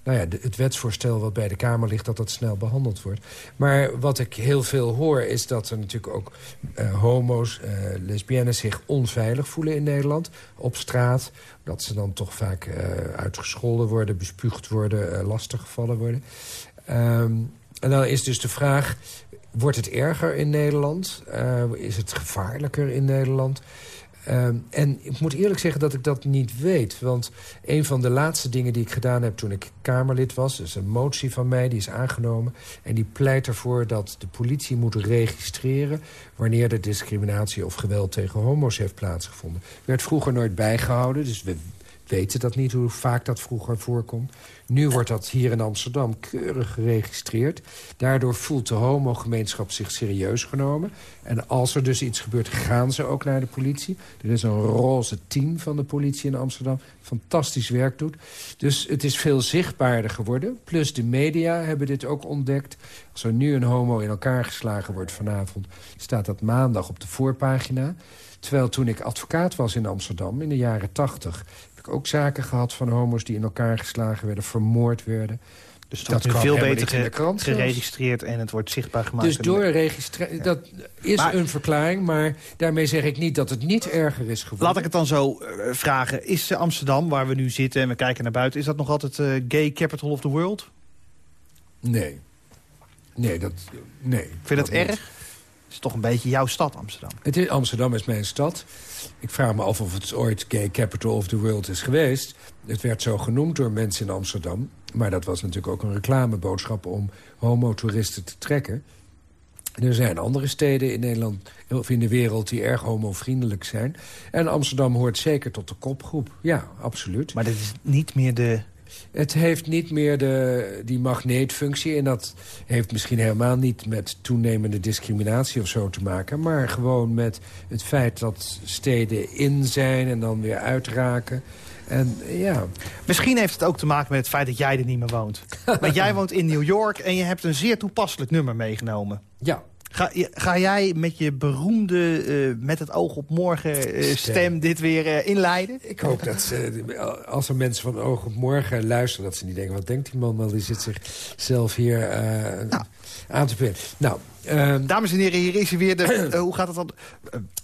nou ja, de, het wetsvoorstel wat bij de Kamer ligt... dat dat snel behandeld wordt. Maar wat ik heel veel hoor is dat er natuurlijk ook homo's, lesbiennes zich onveilig voelen in Nederland, op straat. Dat ze dan toch vaak uh, uitgescholden worden, bespuugd worden, uh, lastiggevallen worden. Um, en dan is dus de vraag, wordt het erger in Nederland? Uh, is het gevaarlijker in Nederland? Um, en ik moet eerlijk zeggen dat ik dat niet weet. Want een van de laatste dingen die ik gedaan heb toen ik Kamerlid was... is een motie van mij, die is aangenomen. En die pleit ervoor dat de politie moet registreren... wanneer er discriminatie of geweld tegen homo's heeft plaatsgevonden. Werd vroeger nooit bijgehouden, dus we weten dat niet hoe vaak dat vroeger voorkomt. Nu wordt dat hier in Amsterdam keurig geregistreerd. Daardoor voelt de homogemeenschap zich serieus genomen. En als er dus iets gebeurt, gaan ze ook naar de politie. Er is een roze team van de politie in Amsterdam. Fantastisch werk doet. Dus het is veel zichtbaarder geworden. Plus de media hebben dit ook ontdekt. Als er nu een homo in elkaar geslagen wordt vanavond... staat dat maandag op de voorpagina. Terwijl toen ik advocaat was in Amsterdam in de jaren tachtig... heb ik ook zaken gehad van homo's die in elkaar geslagen werden, vermoord werden. Dus het Dat wordt veel beter ge- krant geregistreerd en het wordt zichtbaar gemaakt. Dus door registratie, dat is Maar- een verklaring... maar daarmee zeg ik niet dat het niet erger is geworden. Laat ik het dan zo eh, vragen. Is Amsterdam, waar we nu zitten en we kijken naar buiten... is dat nog altijd eh, gay capital of the world? Nee. Nee, dat... Nee. Vind je dat erg? Het is toch een beetje jouw stad, Amsterdam. Het is, Amsterdam is mijn stad. Ik vraag me af of het ooit gay capital of the world is geweest. Het werd zo genoemd door mensen in Amsterdam. Maar dat was natuurlijk ook een reclameboodschap om homotoeristen te trekken. Er zijn andere steden in Nederland of in de wereld die erg homovriendelijk zijn. En Amsterdam hoort zeker tot de kopgroep. Ja, absoluut. Maar dit is niet meer de... Het heeft niet meer de, die magneetfunctie. En dat heeft misschien helemaal niet met toenemende discriminatie of zo te maken. Maar gewoon met het feit dat steden in zijn en dan weer uitraken. En ja, Misschien heeft het ook te maken met het feit dat jij er niet meer woont. Want jij woont in New York en je hebt een zeer toepasselijk nummer meegenomen. ja Ga, ga jij met je beroemde, eh, met het oog op morgen eh, Stem. dit weer eh, inleiden? ik hoop dat ze, als er mensen van Oog op Morgen luisteren... dat ze niet denken, wat denkt die man wel? Die zit zichzelf hier eh, aan te pinnen. Nou, ehm, Dames en heren, hier is hij weer. De, hoe gaat het dan?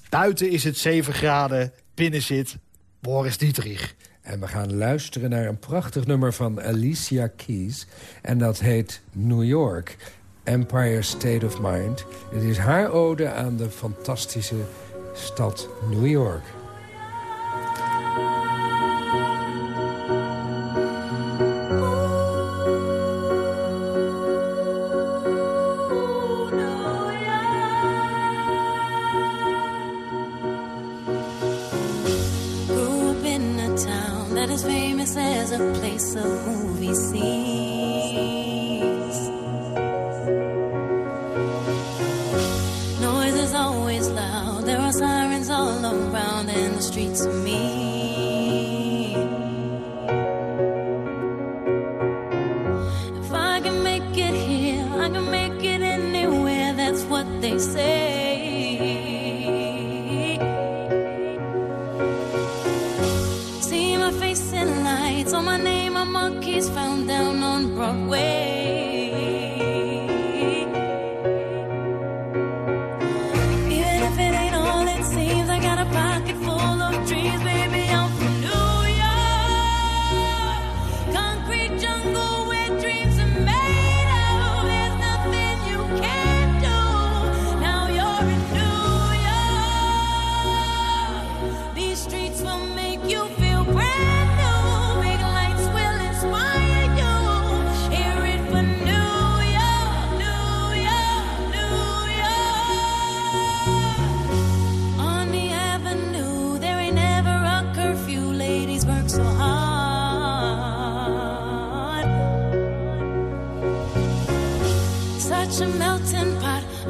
Buiten is het 7 graden, binnen zit Boris Dietrich. En we gaan luisteren naar een prachtig nummer van Alicia Keys. En dat heet New York, Empire State of Mind. Het is haar ode aan de fantastische stad New York.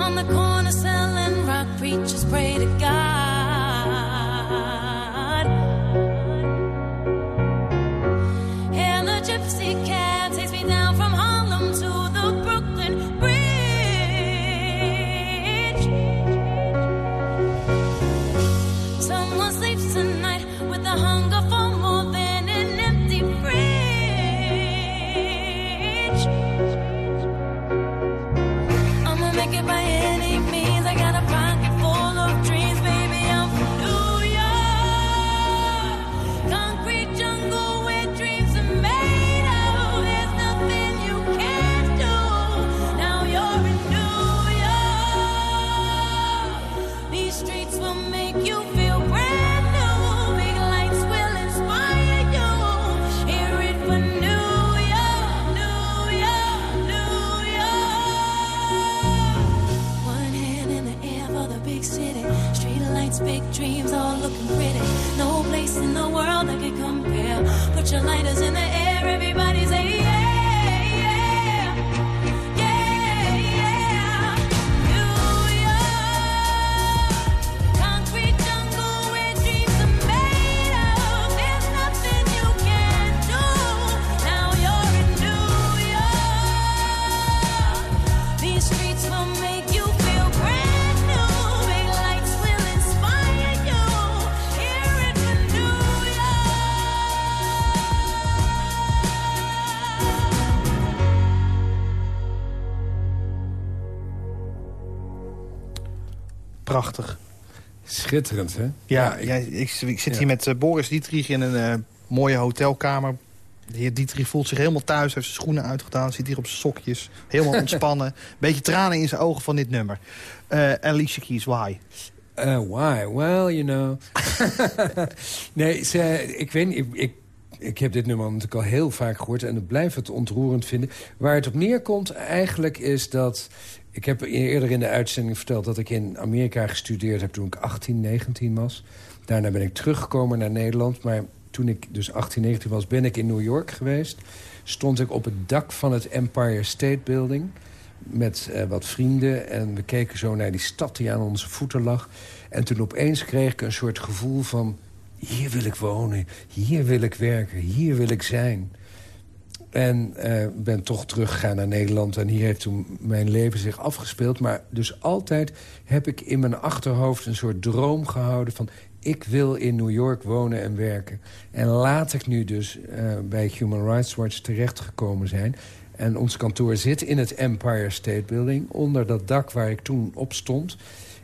On the corner selling rock. Preachers pray to God. Prachtig. Schitterend, hè? Ja, ik, ik zit ja. hier met eh, Boris Dietrich in een eh, mooie hotelkamer. De heer Dietrich voelt zich helemaal thuis, heeft zijn schoenen uitgedaan... zit hier op zijn sokjes, helemaal ontspannen. Beetje tranen in zijn ogen van dit nummer. Eh Alicia Keys, why? Uh, why? Well, you know. nee, ze, ik weet niet. Ik, ik, ik heb dit nummer natuurlijk al heel vaak gehoord... en ik blijf het ontroerend vinden. Waar het op neerkomt eigenlijk is dat... Ik heb eerder in de uitzending verteld dat ik in Amerika gestudeerd heb... toen ik 18, 19 was. Daarna ben ik teruggekomen naar Nederland. Maar toen ik dus 18, 19 was, ben ik in New York geweest. Stond ik op het dak van het Empire State Building met eh, wat vrienden. En we keken zo naar die stad die aan onze voeten lag. En toen opeens kreeg ik een soort gevoel van... hier wil ik wonen, hier wil ik werken, hier wil ik zijn. En eh, ben toch teruggegaan naar Nederland. En hier heeft toen mijn leven zich afgespeeld. Maar dus altijd heb ik in mijn achterhoofd een soort droom gehouden van... ik wil in New York wonen en werken. En laat ik nu dus eh, bij Human Rights Watch terechtgekomen zijn... En ons kantoor zit in het Empire State Building... onder dat dak waar ik toen op stond.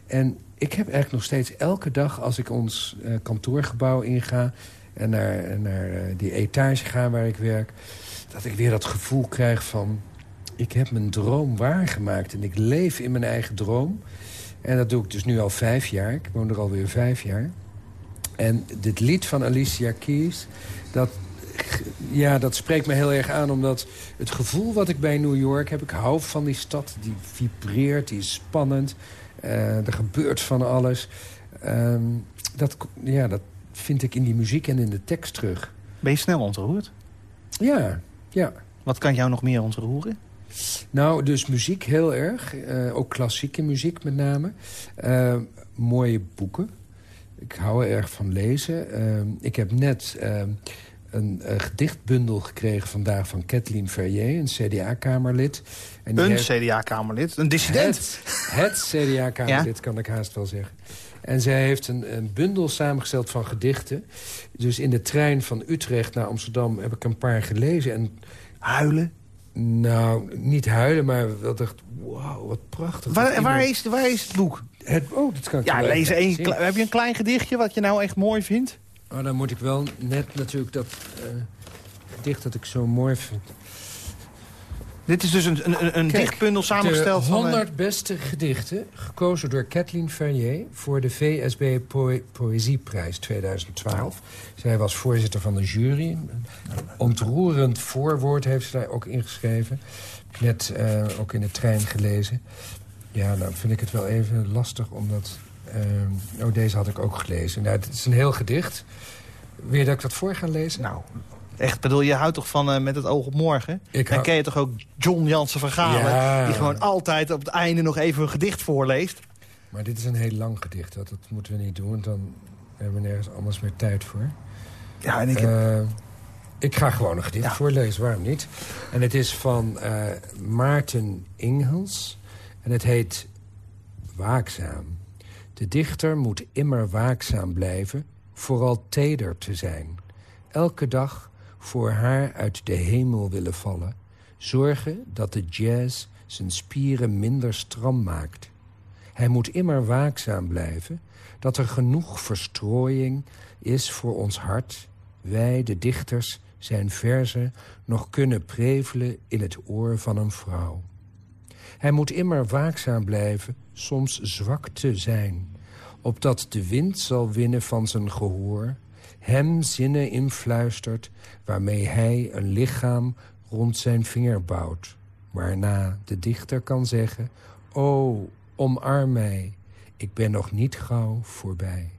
En ik heb eigenlijk nog steeds elke dag als ik ons eh, kantoorgebouw inga... en naar, naar die etage ga waar ik werk... dat ik weer dat gevoel krijg van... ik heb mijn droom waargemaakt en ik leef in mijn eigen droom. En dat doe ik dus nu al vijf jaar. Ik woon er alweer vijf jaar. En dit lied van Alicia Keys... dat ja, dat spreekt me heel erg aan. Omdat het gevoel wat ik bij New York heb... ik hou van die stad, die vibreert, die is spannend. Uh, er gebeurt van alles. Uh, dat, ja, dat vind ik in die muziek en in de tekst terug. Ben je snel ontroerd? Ja, ja. Wat kan jou nog meer ontroeren? Nou, dus muziek heel erg. Uh, ook klassieke muziek met name. Uh, mooie boeken. Ik hou er erg van lezen. Uh, ik heb net een, een, gedichtbundel gekregen vandaag van Kathleen Verrier, een CDA-kamerlid. Een heeft... CDA-kamerlid? Een dissident? Het, het CDA-kamerlid, ja? kan ik haast wel zeggen. En zij heeft een, een, bundel samengesteld van gedichten. Dus in de trein van Utrecht naar Amsterdam heb ik een paar gelezen. En huilen? Nou, niet huilen, maar wel dacht, wauw, wat prachtig. Waar, iemand... waar, is, waar is het boek? Het, oh, dat kan ik Ja, lees een, heb je een klein gedichtje wat je nou echt mooi vindt? Oh, dan moet ik wel net natuurlijk dat uh, gedicht dat ik zo mooi vind. Dit is dus een, een, een Kijk, dichtbundel samengesteld de van... 100 beste gedichten, gekozen door Kathleen Verrier... voor de VSB Poë Poëzieprijs 2012. Zij was voorzitter van de jury. Een ontroerend voorwoord heeft ze daar ook ingeschreven. Net uh, ook in de trein gelezen. Ja, nou vind ik het wel even lastig, omdat... Uh, oh, deze had ik ook gelezen. Nou, het is een heel gedicht. Wil je dat ik dat voor ga lezen? Nou, Echt, bedoel, je houdt toch van uh, Met het oog op morgen? Ik en ken je toch ook John Jansen van Galen... Ja. die gewoon altijd op het einde nog even een gedicht voorleest? Maar dit is een heel lang gedicht. Dat, dat moeten we niet doen, want dan hebben we nergens anders meer tijd voor. Ja, en ik... Uh, ik ga gewoon een gedicht Ja. voorlezen, waarom niet? En het is van uh, Maarten Inghels. En het heet Waakzaam. De dichter moet immer waakzaam blijven, vooral teder te zijn. Elke dag voor haar uit de hemel willen vallen. Zorgen dat de jazz zijn spieren minder stram maakt. Hij moet immer waakzaam blijven, dat er genoeg verstrooiing is voor ons hart. Wij, de dichters, zijn verzen nog kunnen prevelen in het oor van een vrouw. Hij moet immer waakzaam blijven, soms zwak te zijn, opdat de wind zal winnen van zijn gehoor hem zinnen influistert... waarmee hij een lichaam rond zijn vinger bouwt. Waarna de dichter kan zeggen... O, omarm mij, ik ben nog niet gauw voorbij.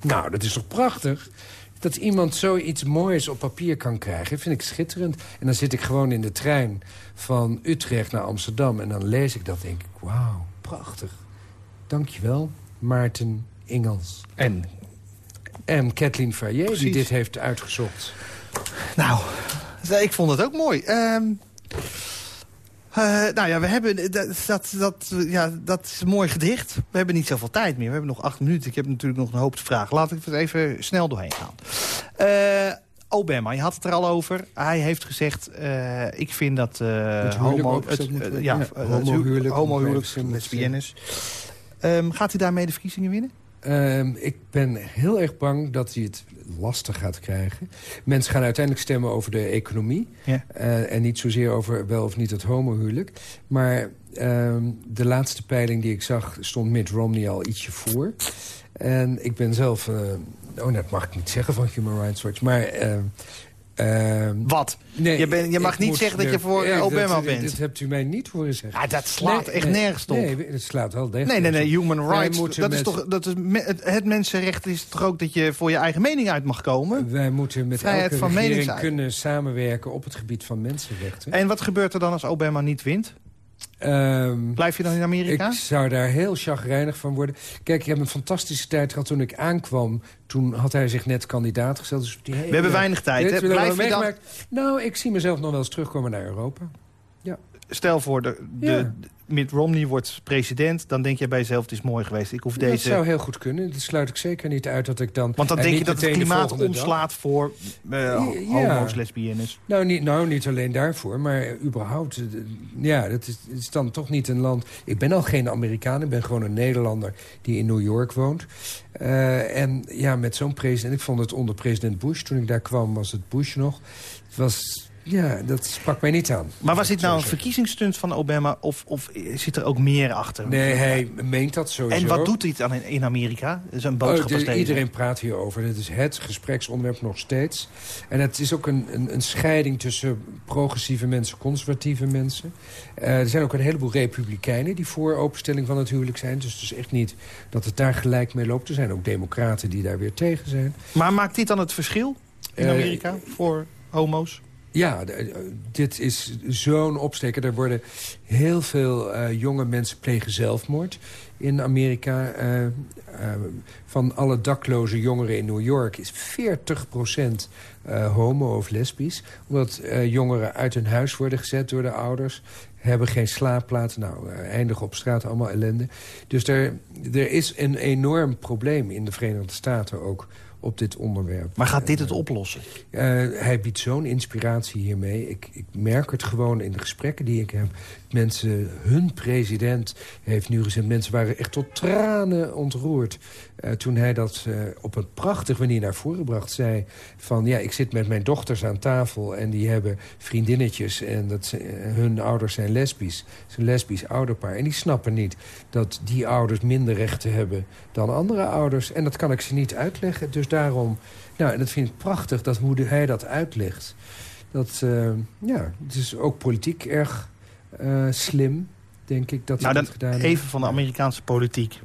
Nou, dat is toch prachtig? Dat iemand zoiets moois op papier kan krijgen, vind ik schitterend. En dan zit ik gewoon in de trein van Utrecht naar Amsterdam... en dan lees ik dat denk ik, wauw, prachtig. Dankjewel, Maarten Ingels. En En Kathleen Verrier, die dit heeft uitgezocht. Nou, ik vond het ook mooi. Ehm eh, nou ja, we hebben, dat, dat, dat, ja, dat is een mooi gedicht. We hebben niet zoveel tijd meer. We hebben nog acht minuten. Ik heb natuurlijk nog een hoop te vragen. Laat ik er even snel doorheen gaan. Eh, Obama, je had het er al over. Hij heeft gezegd, eh, ik vind dat eh Het huwelijk homo, opgezet moet het, worden. ja, Ja, het homohuwelijk, homohuwelijk, om het even lesbiennes. Ehm, gaat hij daarmee de verkiezingen winnen? Ehm, ik ben heel erg bang dat hij het lastig gaat krijgen. Mensen gaan uiteindelijk stemmen over de economie. Ja. Eh, en niet zozeer over wel of niet het homohuwelijk. Maar ehm, de laatste peiling die ik zag stond Mitt Romney al ietsje voor. En ik ben zelf... eh, oh, dat mag ik niet zeggen van Human Rights Watch. Maar... ehm, Wat? nee, je, ben, je mag niet zeggen dat je voor eh, Nee, Obama dat, bent. Dat hebt u mij niet horen zeggen. Ja, dat slaat Nee, echt nee, nergens op. Nee, het slaat wel Nee, degelijk nee, nee, op. human rights. Dat is toch, dat is me- het, het mensenrecht is toch ook dat je voor je eigen mening uit mag komen? Wij moeten met Vrijheid elke van regering meningsuiting. kunnen samenwerken op het gebied van mensenrechten. En wat gebeurt er dan als Obama niet wint? Ehm, Blijf je dan in Amerika? ik zou daar heel chagrijnig van worden. Kijk, ik heb een fantastische tijd gehad toen ik aankwam. Toen had hij zich net kandidaat gesteld. Dus die hele- We hebben weinig tijd. Hè? Blijf je dan. Nou, ik zie mezelf nog wel eens terugkomen naar Europa. stel voor, de, de, Ja. Mitt Romney wordt president... dan denk je bij jezelf, het is mooi geweest. Ik hoef Dat deze... zou heel goed kunnen. Dat sluit ik zeker niet uit dat ik dan... Want dan en denk je dat het klimaat dag- omslaat voor Ja. homo's, lesbiennes. Nou niet, nou, niet alleen daarvoor, maar überhaupt... eh, ja, dat is dan toch niet een land... Ik ben al geen Amerikaan, ik ben gewoon een Nederlander... die in New York woont. Eh, en ja, met zo'n president... Ik vond het onder president Bush, toen ik daar kwam, was het Bush nog. Het was... Ja, dat sprak mij niet aan. Maar was dit nou een verkiezingsstunt van Obama... of, of zit er ook meer achter? Nee, hij meent dat sowieso. En wat doet hij dan in, Amerika? Is een Oh, boodschap de- iedereen praat hierover. Dit is het gespreksonderwerp nog steeds. En het is ook een, een, een scheiding tussen progressieve mensen, conservatieve mensen. Eh, er zijn ook een heleboel republikeinen die voor openstelling van het huwelijk zijn. Dus het is echt niet dat het daar gelijk mee loopt. Er zijn ook democraten die daar weer tegen zijn. Maar maakt dit dan het verschil in Eh, Amerika voor homo's? Ja, eh, dit is zo'n opsteker. Er worden heel veel eh, jonge mensen plegen zelfmoord in Amerika. Eh, van alle dakloze jongeren in New York is 40% eh, homo of lesbisch. Omdat jongeren uit hun huis worden gezet door de ouders. Hebben geen slaapplaats. Nou, eindigen op straat, allemaal ellende. Dus er, er is een enorm probleem in de Verenigde Staten ook op dit onderwerp. Maar gaat dit het eh, oplossen? eh, hij biedt zo'n inspiratie hiermee. Ik, ik merk het gewoon in de gesprekken die ik heb. Mensen, hun president heeft nu gezegd... mensen waren echt tot tranen ontroerd... eh, toen hij dat eh, op een prachtige manier naar voren bracht. Zei van, ja, ik zit met mijn dochters aan tafel... en die hebben vriendinnetjes en dat, eh, hun ouders zijn lesbisch. Een lesbisch ouderpaar. En die snappen niet dat die ouders minder rechten hebben... dan andere ouders. En dat kan ik ze niet uitleggen. Dus daarom... Nou, en dat vind ik prachtig, dat hoe hij dat uitlegt. Dat, ja, het is ook politiek erg eh, slim, denk ik, dat Nou, hij dan dat gedaan heeft. even van de Amerikaanse politiek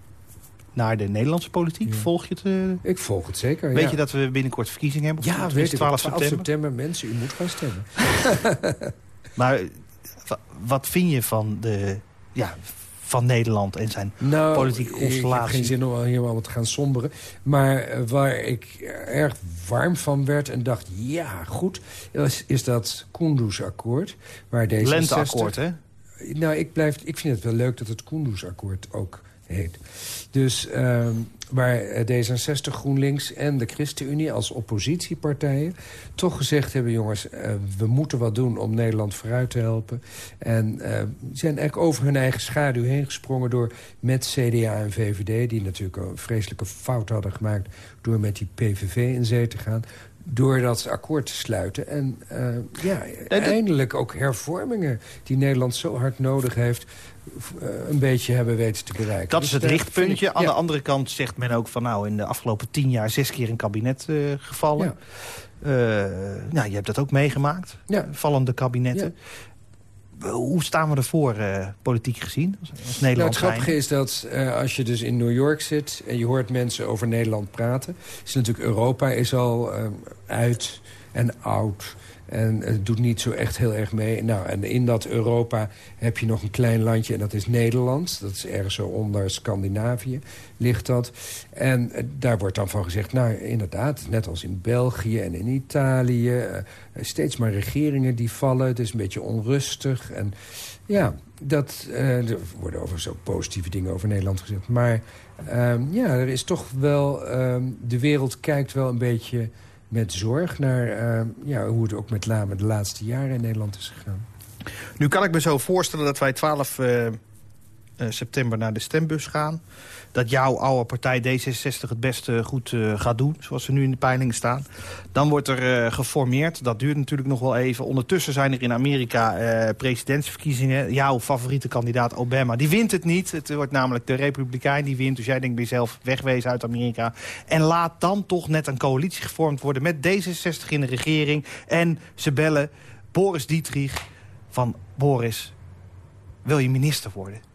naar de Nederlandse politiek. Ja. Volg je het? eh? Ik volg het zeker, Weet ja. je dat we binnenkort verkiezingen hebben? Ja, weet ik. 12 12 september. september. Mensen, u moet gaan stemmen. Maar wa- wat vind je van, de, ja, van Nederland en zijn... Nou, Politieke Ik heb constellatie. geen zin om hier allemaal te gaan somberen. Maar eh, waar ik erg warm van werd en dacht, ja, goed... is, is dat Kunduz-akkoord. Waar deze Lenteakkoord, hè? Nou, ik, blijf, ik vind het wel leuk dat het Kunduz-akkoord ook heet. Dus ehm, waar eh, D66, GroenLinks en de ChristenUnie als oppositiepartijen... toch gezegd hebben, jongens, eh, we moeten wat doen om Nederland vooruit te helpen. En eh, zijn eigenlijk over hun eigen schaduw heen gesprongen... door met CDA en VVD, die natuurlijk een vreselijke fout hadden gemaakt... door met die PVV in zee te gaan door dat akkoord te sluiten. En eh, ja, eindelijk ook hervormingen die Nederland zo hard nodig heeft... eh, een beetje hebben weten te bereiken. Dat Dus is het lichtpuntje. ik- Aan ja. de andere kant zegt men ook van... nou, in de afgelopen tien jaar zes keer een kabinet eh, gevallen. Ja. Nou, je hebt dat ook meegemaakt. Ja. Vallende kabinetten. Hoe staan we ervoor, eh, politiek gezien, als, als Nou, het grappige is dat eh, als je dus in New York zit... en je hoort mensen over Nederland praten... is natuurlijk Europa is al eh, uit en oud... En het doet niet zo echt heel erg mee. Nou, en in dat Europa heb je nog een klein landje en dat is Nederland. Dat is ergens zo onder Scandinavië ligt dat. En eh, daar wordt dan van gezegd, nou inderdaad, net als in België en in Italië... eh, steeds maar regeringen die vallen, het is een beetje onrustig. En ja, dat, eh, er worden overigens ook positieve dingen over Nederland gezegd. Maar ehm, ja, er is toch wel... ehm, de wereld kijkt wel een beetje met zorg naar ehm, ja, hoe het ook met name de laatste jaren in Nederland is gegaan. Nu kan ik me zo voorstellen dat wij twaalf eh, eh, september naar de stembus gaan. Dat jouw oude partij D66 het beste goed eh, gaat doen, zoals ze nu in de peilingen staan. Dan wordt er eh, geformeerd, dat duurt natuurlijk nog wel even. Ondertussen zijn er in Amerika eh, presidentsverkiezingen. Jouw favoriete kandidaat Obama, die wint het niet. Het wordt namelijk de Republikein die wint. Dus jij denkt bij jezelf, wegwezen uit Amerika. En laat dan toch net een coalitie gevormd worden met D66 in de regering. En ze bellen Boris Dietrich van Boris, wil je minister worden?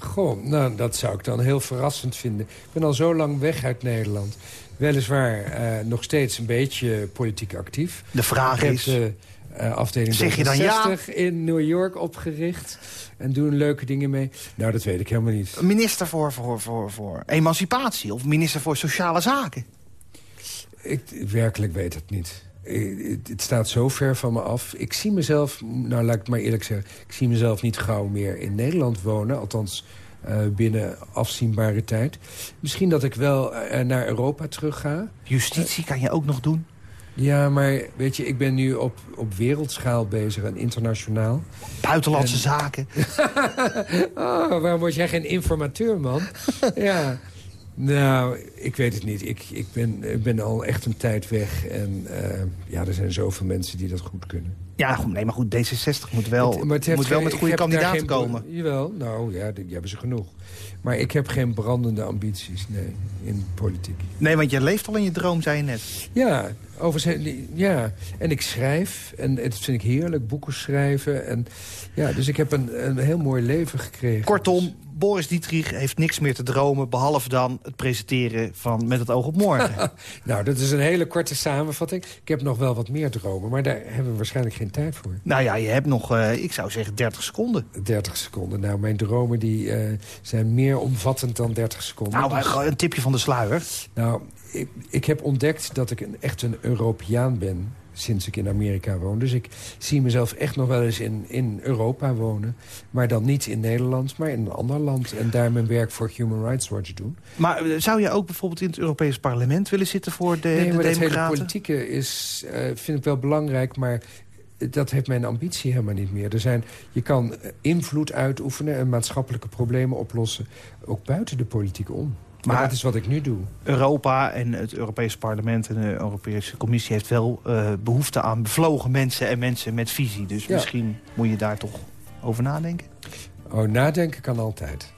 Goh, nou, dat zou ik dan heel verrassend vinden. Ik ben al zo lang weg uit Nederland. Weliswaar eh, nog steeds een beetje politiek actief. De vraag ik is... heb de eh, afdeling Zeg je dan ja? 60 in New York opgericht. En doen leuke dingen mee. Nou, dat weet ik helemaal niet. Minister voor, voor, voor, voor emancipatie of minister voor sociale zaken? Ik werkelijk weet het niet. Eh, Het staat zo ver van me af. Ik zie mezelf, nou laat ik het maar eerlijk zeggen... ik zie mezelf niet gauw meer in Nederland wonen. Althans, eh, binnen afzienbare tijd. Misschien dat ik wel eh, naar Europa terug ga. Justitie kan je ook nog doen. Ja, maar weet je, ik ben nu op, op wereldschaal bezig en internationaal. Buitenlandse En- zaken. Oh, waarom word jij geen informateur, man? ja. Nou, ik weet het niet. Ik, ik, ben, ik ben al echt een tijd weg. En eh, ja, er zijn zoveel mensen die dat goed kunnen. Ja, goed, nee, maar goed, D66 moet wel, Het- maar het moet wel met goede kandidaten komen. Jawel, nou ja, die, die hebben ze genoeg. Maar ik heb geen brandende ambities, nee, in politiek. Nee, want je leeft al in je droom, zei je net. Ja, overigens, ja. En ik schrijf, en dat vind ik heerlijk, boeken schrijven. En, ja, dus ik heb een, een heel mooi leven gekregen. Kortom, Boris Dietrich heeft niks meer te dromen... behalve dan het presenteren van Met het oog op morgen. Nou, dat is een hele korte samenvatting. Ik heb nog wel wat meer dromen, maar daar hebben we waarschijnlijk geen tijd voor. nou ja, je hebt nog, eh, ik zou zeggen, 30 seconden. 30 seconden. Nou, mijn dromen die, eh, zijn meer omvattend dan 30 seconden. Nou, Dus- eh, een tipje van de sluier. Nou, ik, ik heb ontdekt dat ik een, echt een Europeaan ben sinds ik in Amerika woon. Dus ik zie mezelf echt nog wel eens in, in Europa wonen. Maar dan niet in Nederland, maar in een ander land. En daar mijn werk voor Human Rights Watch doen. Maar eh, zou je ook bijvoorbeeld in het Europees parlement willen zitten voor de, nee, de maar dat hele politieke is, eh, vind ik wel belangrijk, maar dat heeft mijn ambitie helemaal niet meer. Er zijn, je kan invloed uitoefenen en maatschappelijke problemen oplossen... ook buiten de politiek om. Maar, Maar- dat is wat ik nu doe. Europa en het Europese parlement en de Europese Commissie... heeft wel eh, behoefte aan bevlogen mensen en mensen met visie. Dus Ja. misschien moet je daar toch over nadenken. Oh, nadenken kan altijd.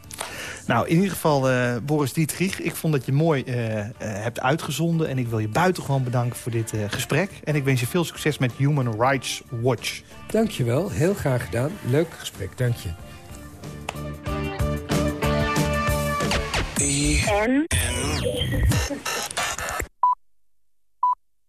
Nou, in ieder geval, eh, Boris Dietrich, ik vond dat je mooi eh, hebt uitgezonden... en ik wil je buitengewoon bedanken voor dit gesprek. En ik wens je veel succes met Human Rights Watch. Dankjewel, heel graag gedaan. Leuk gesprek, dank je. En?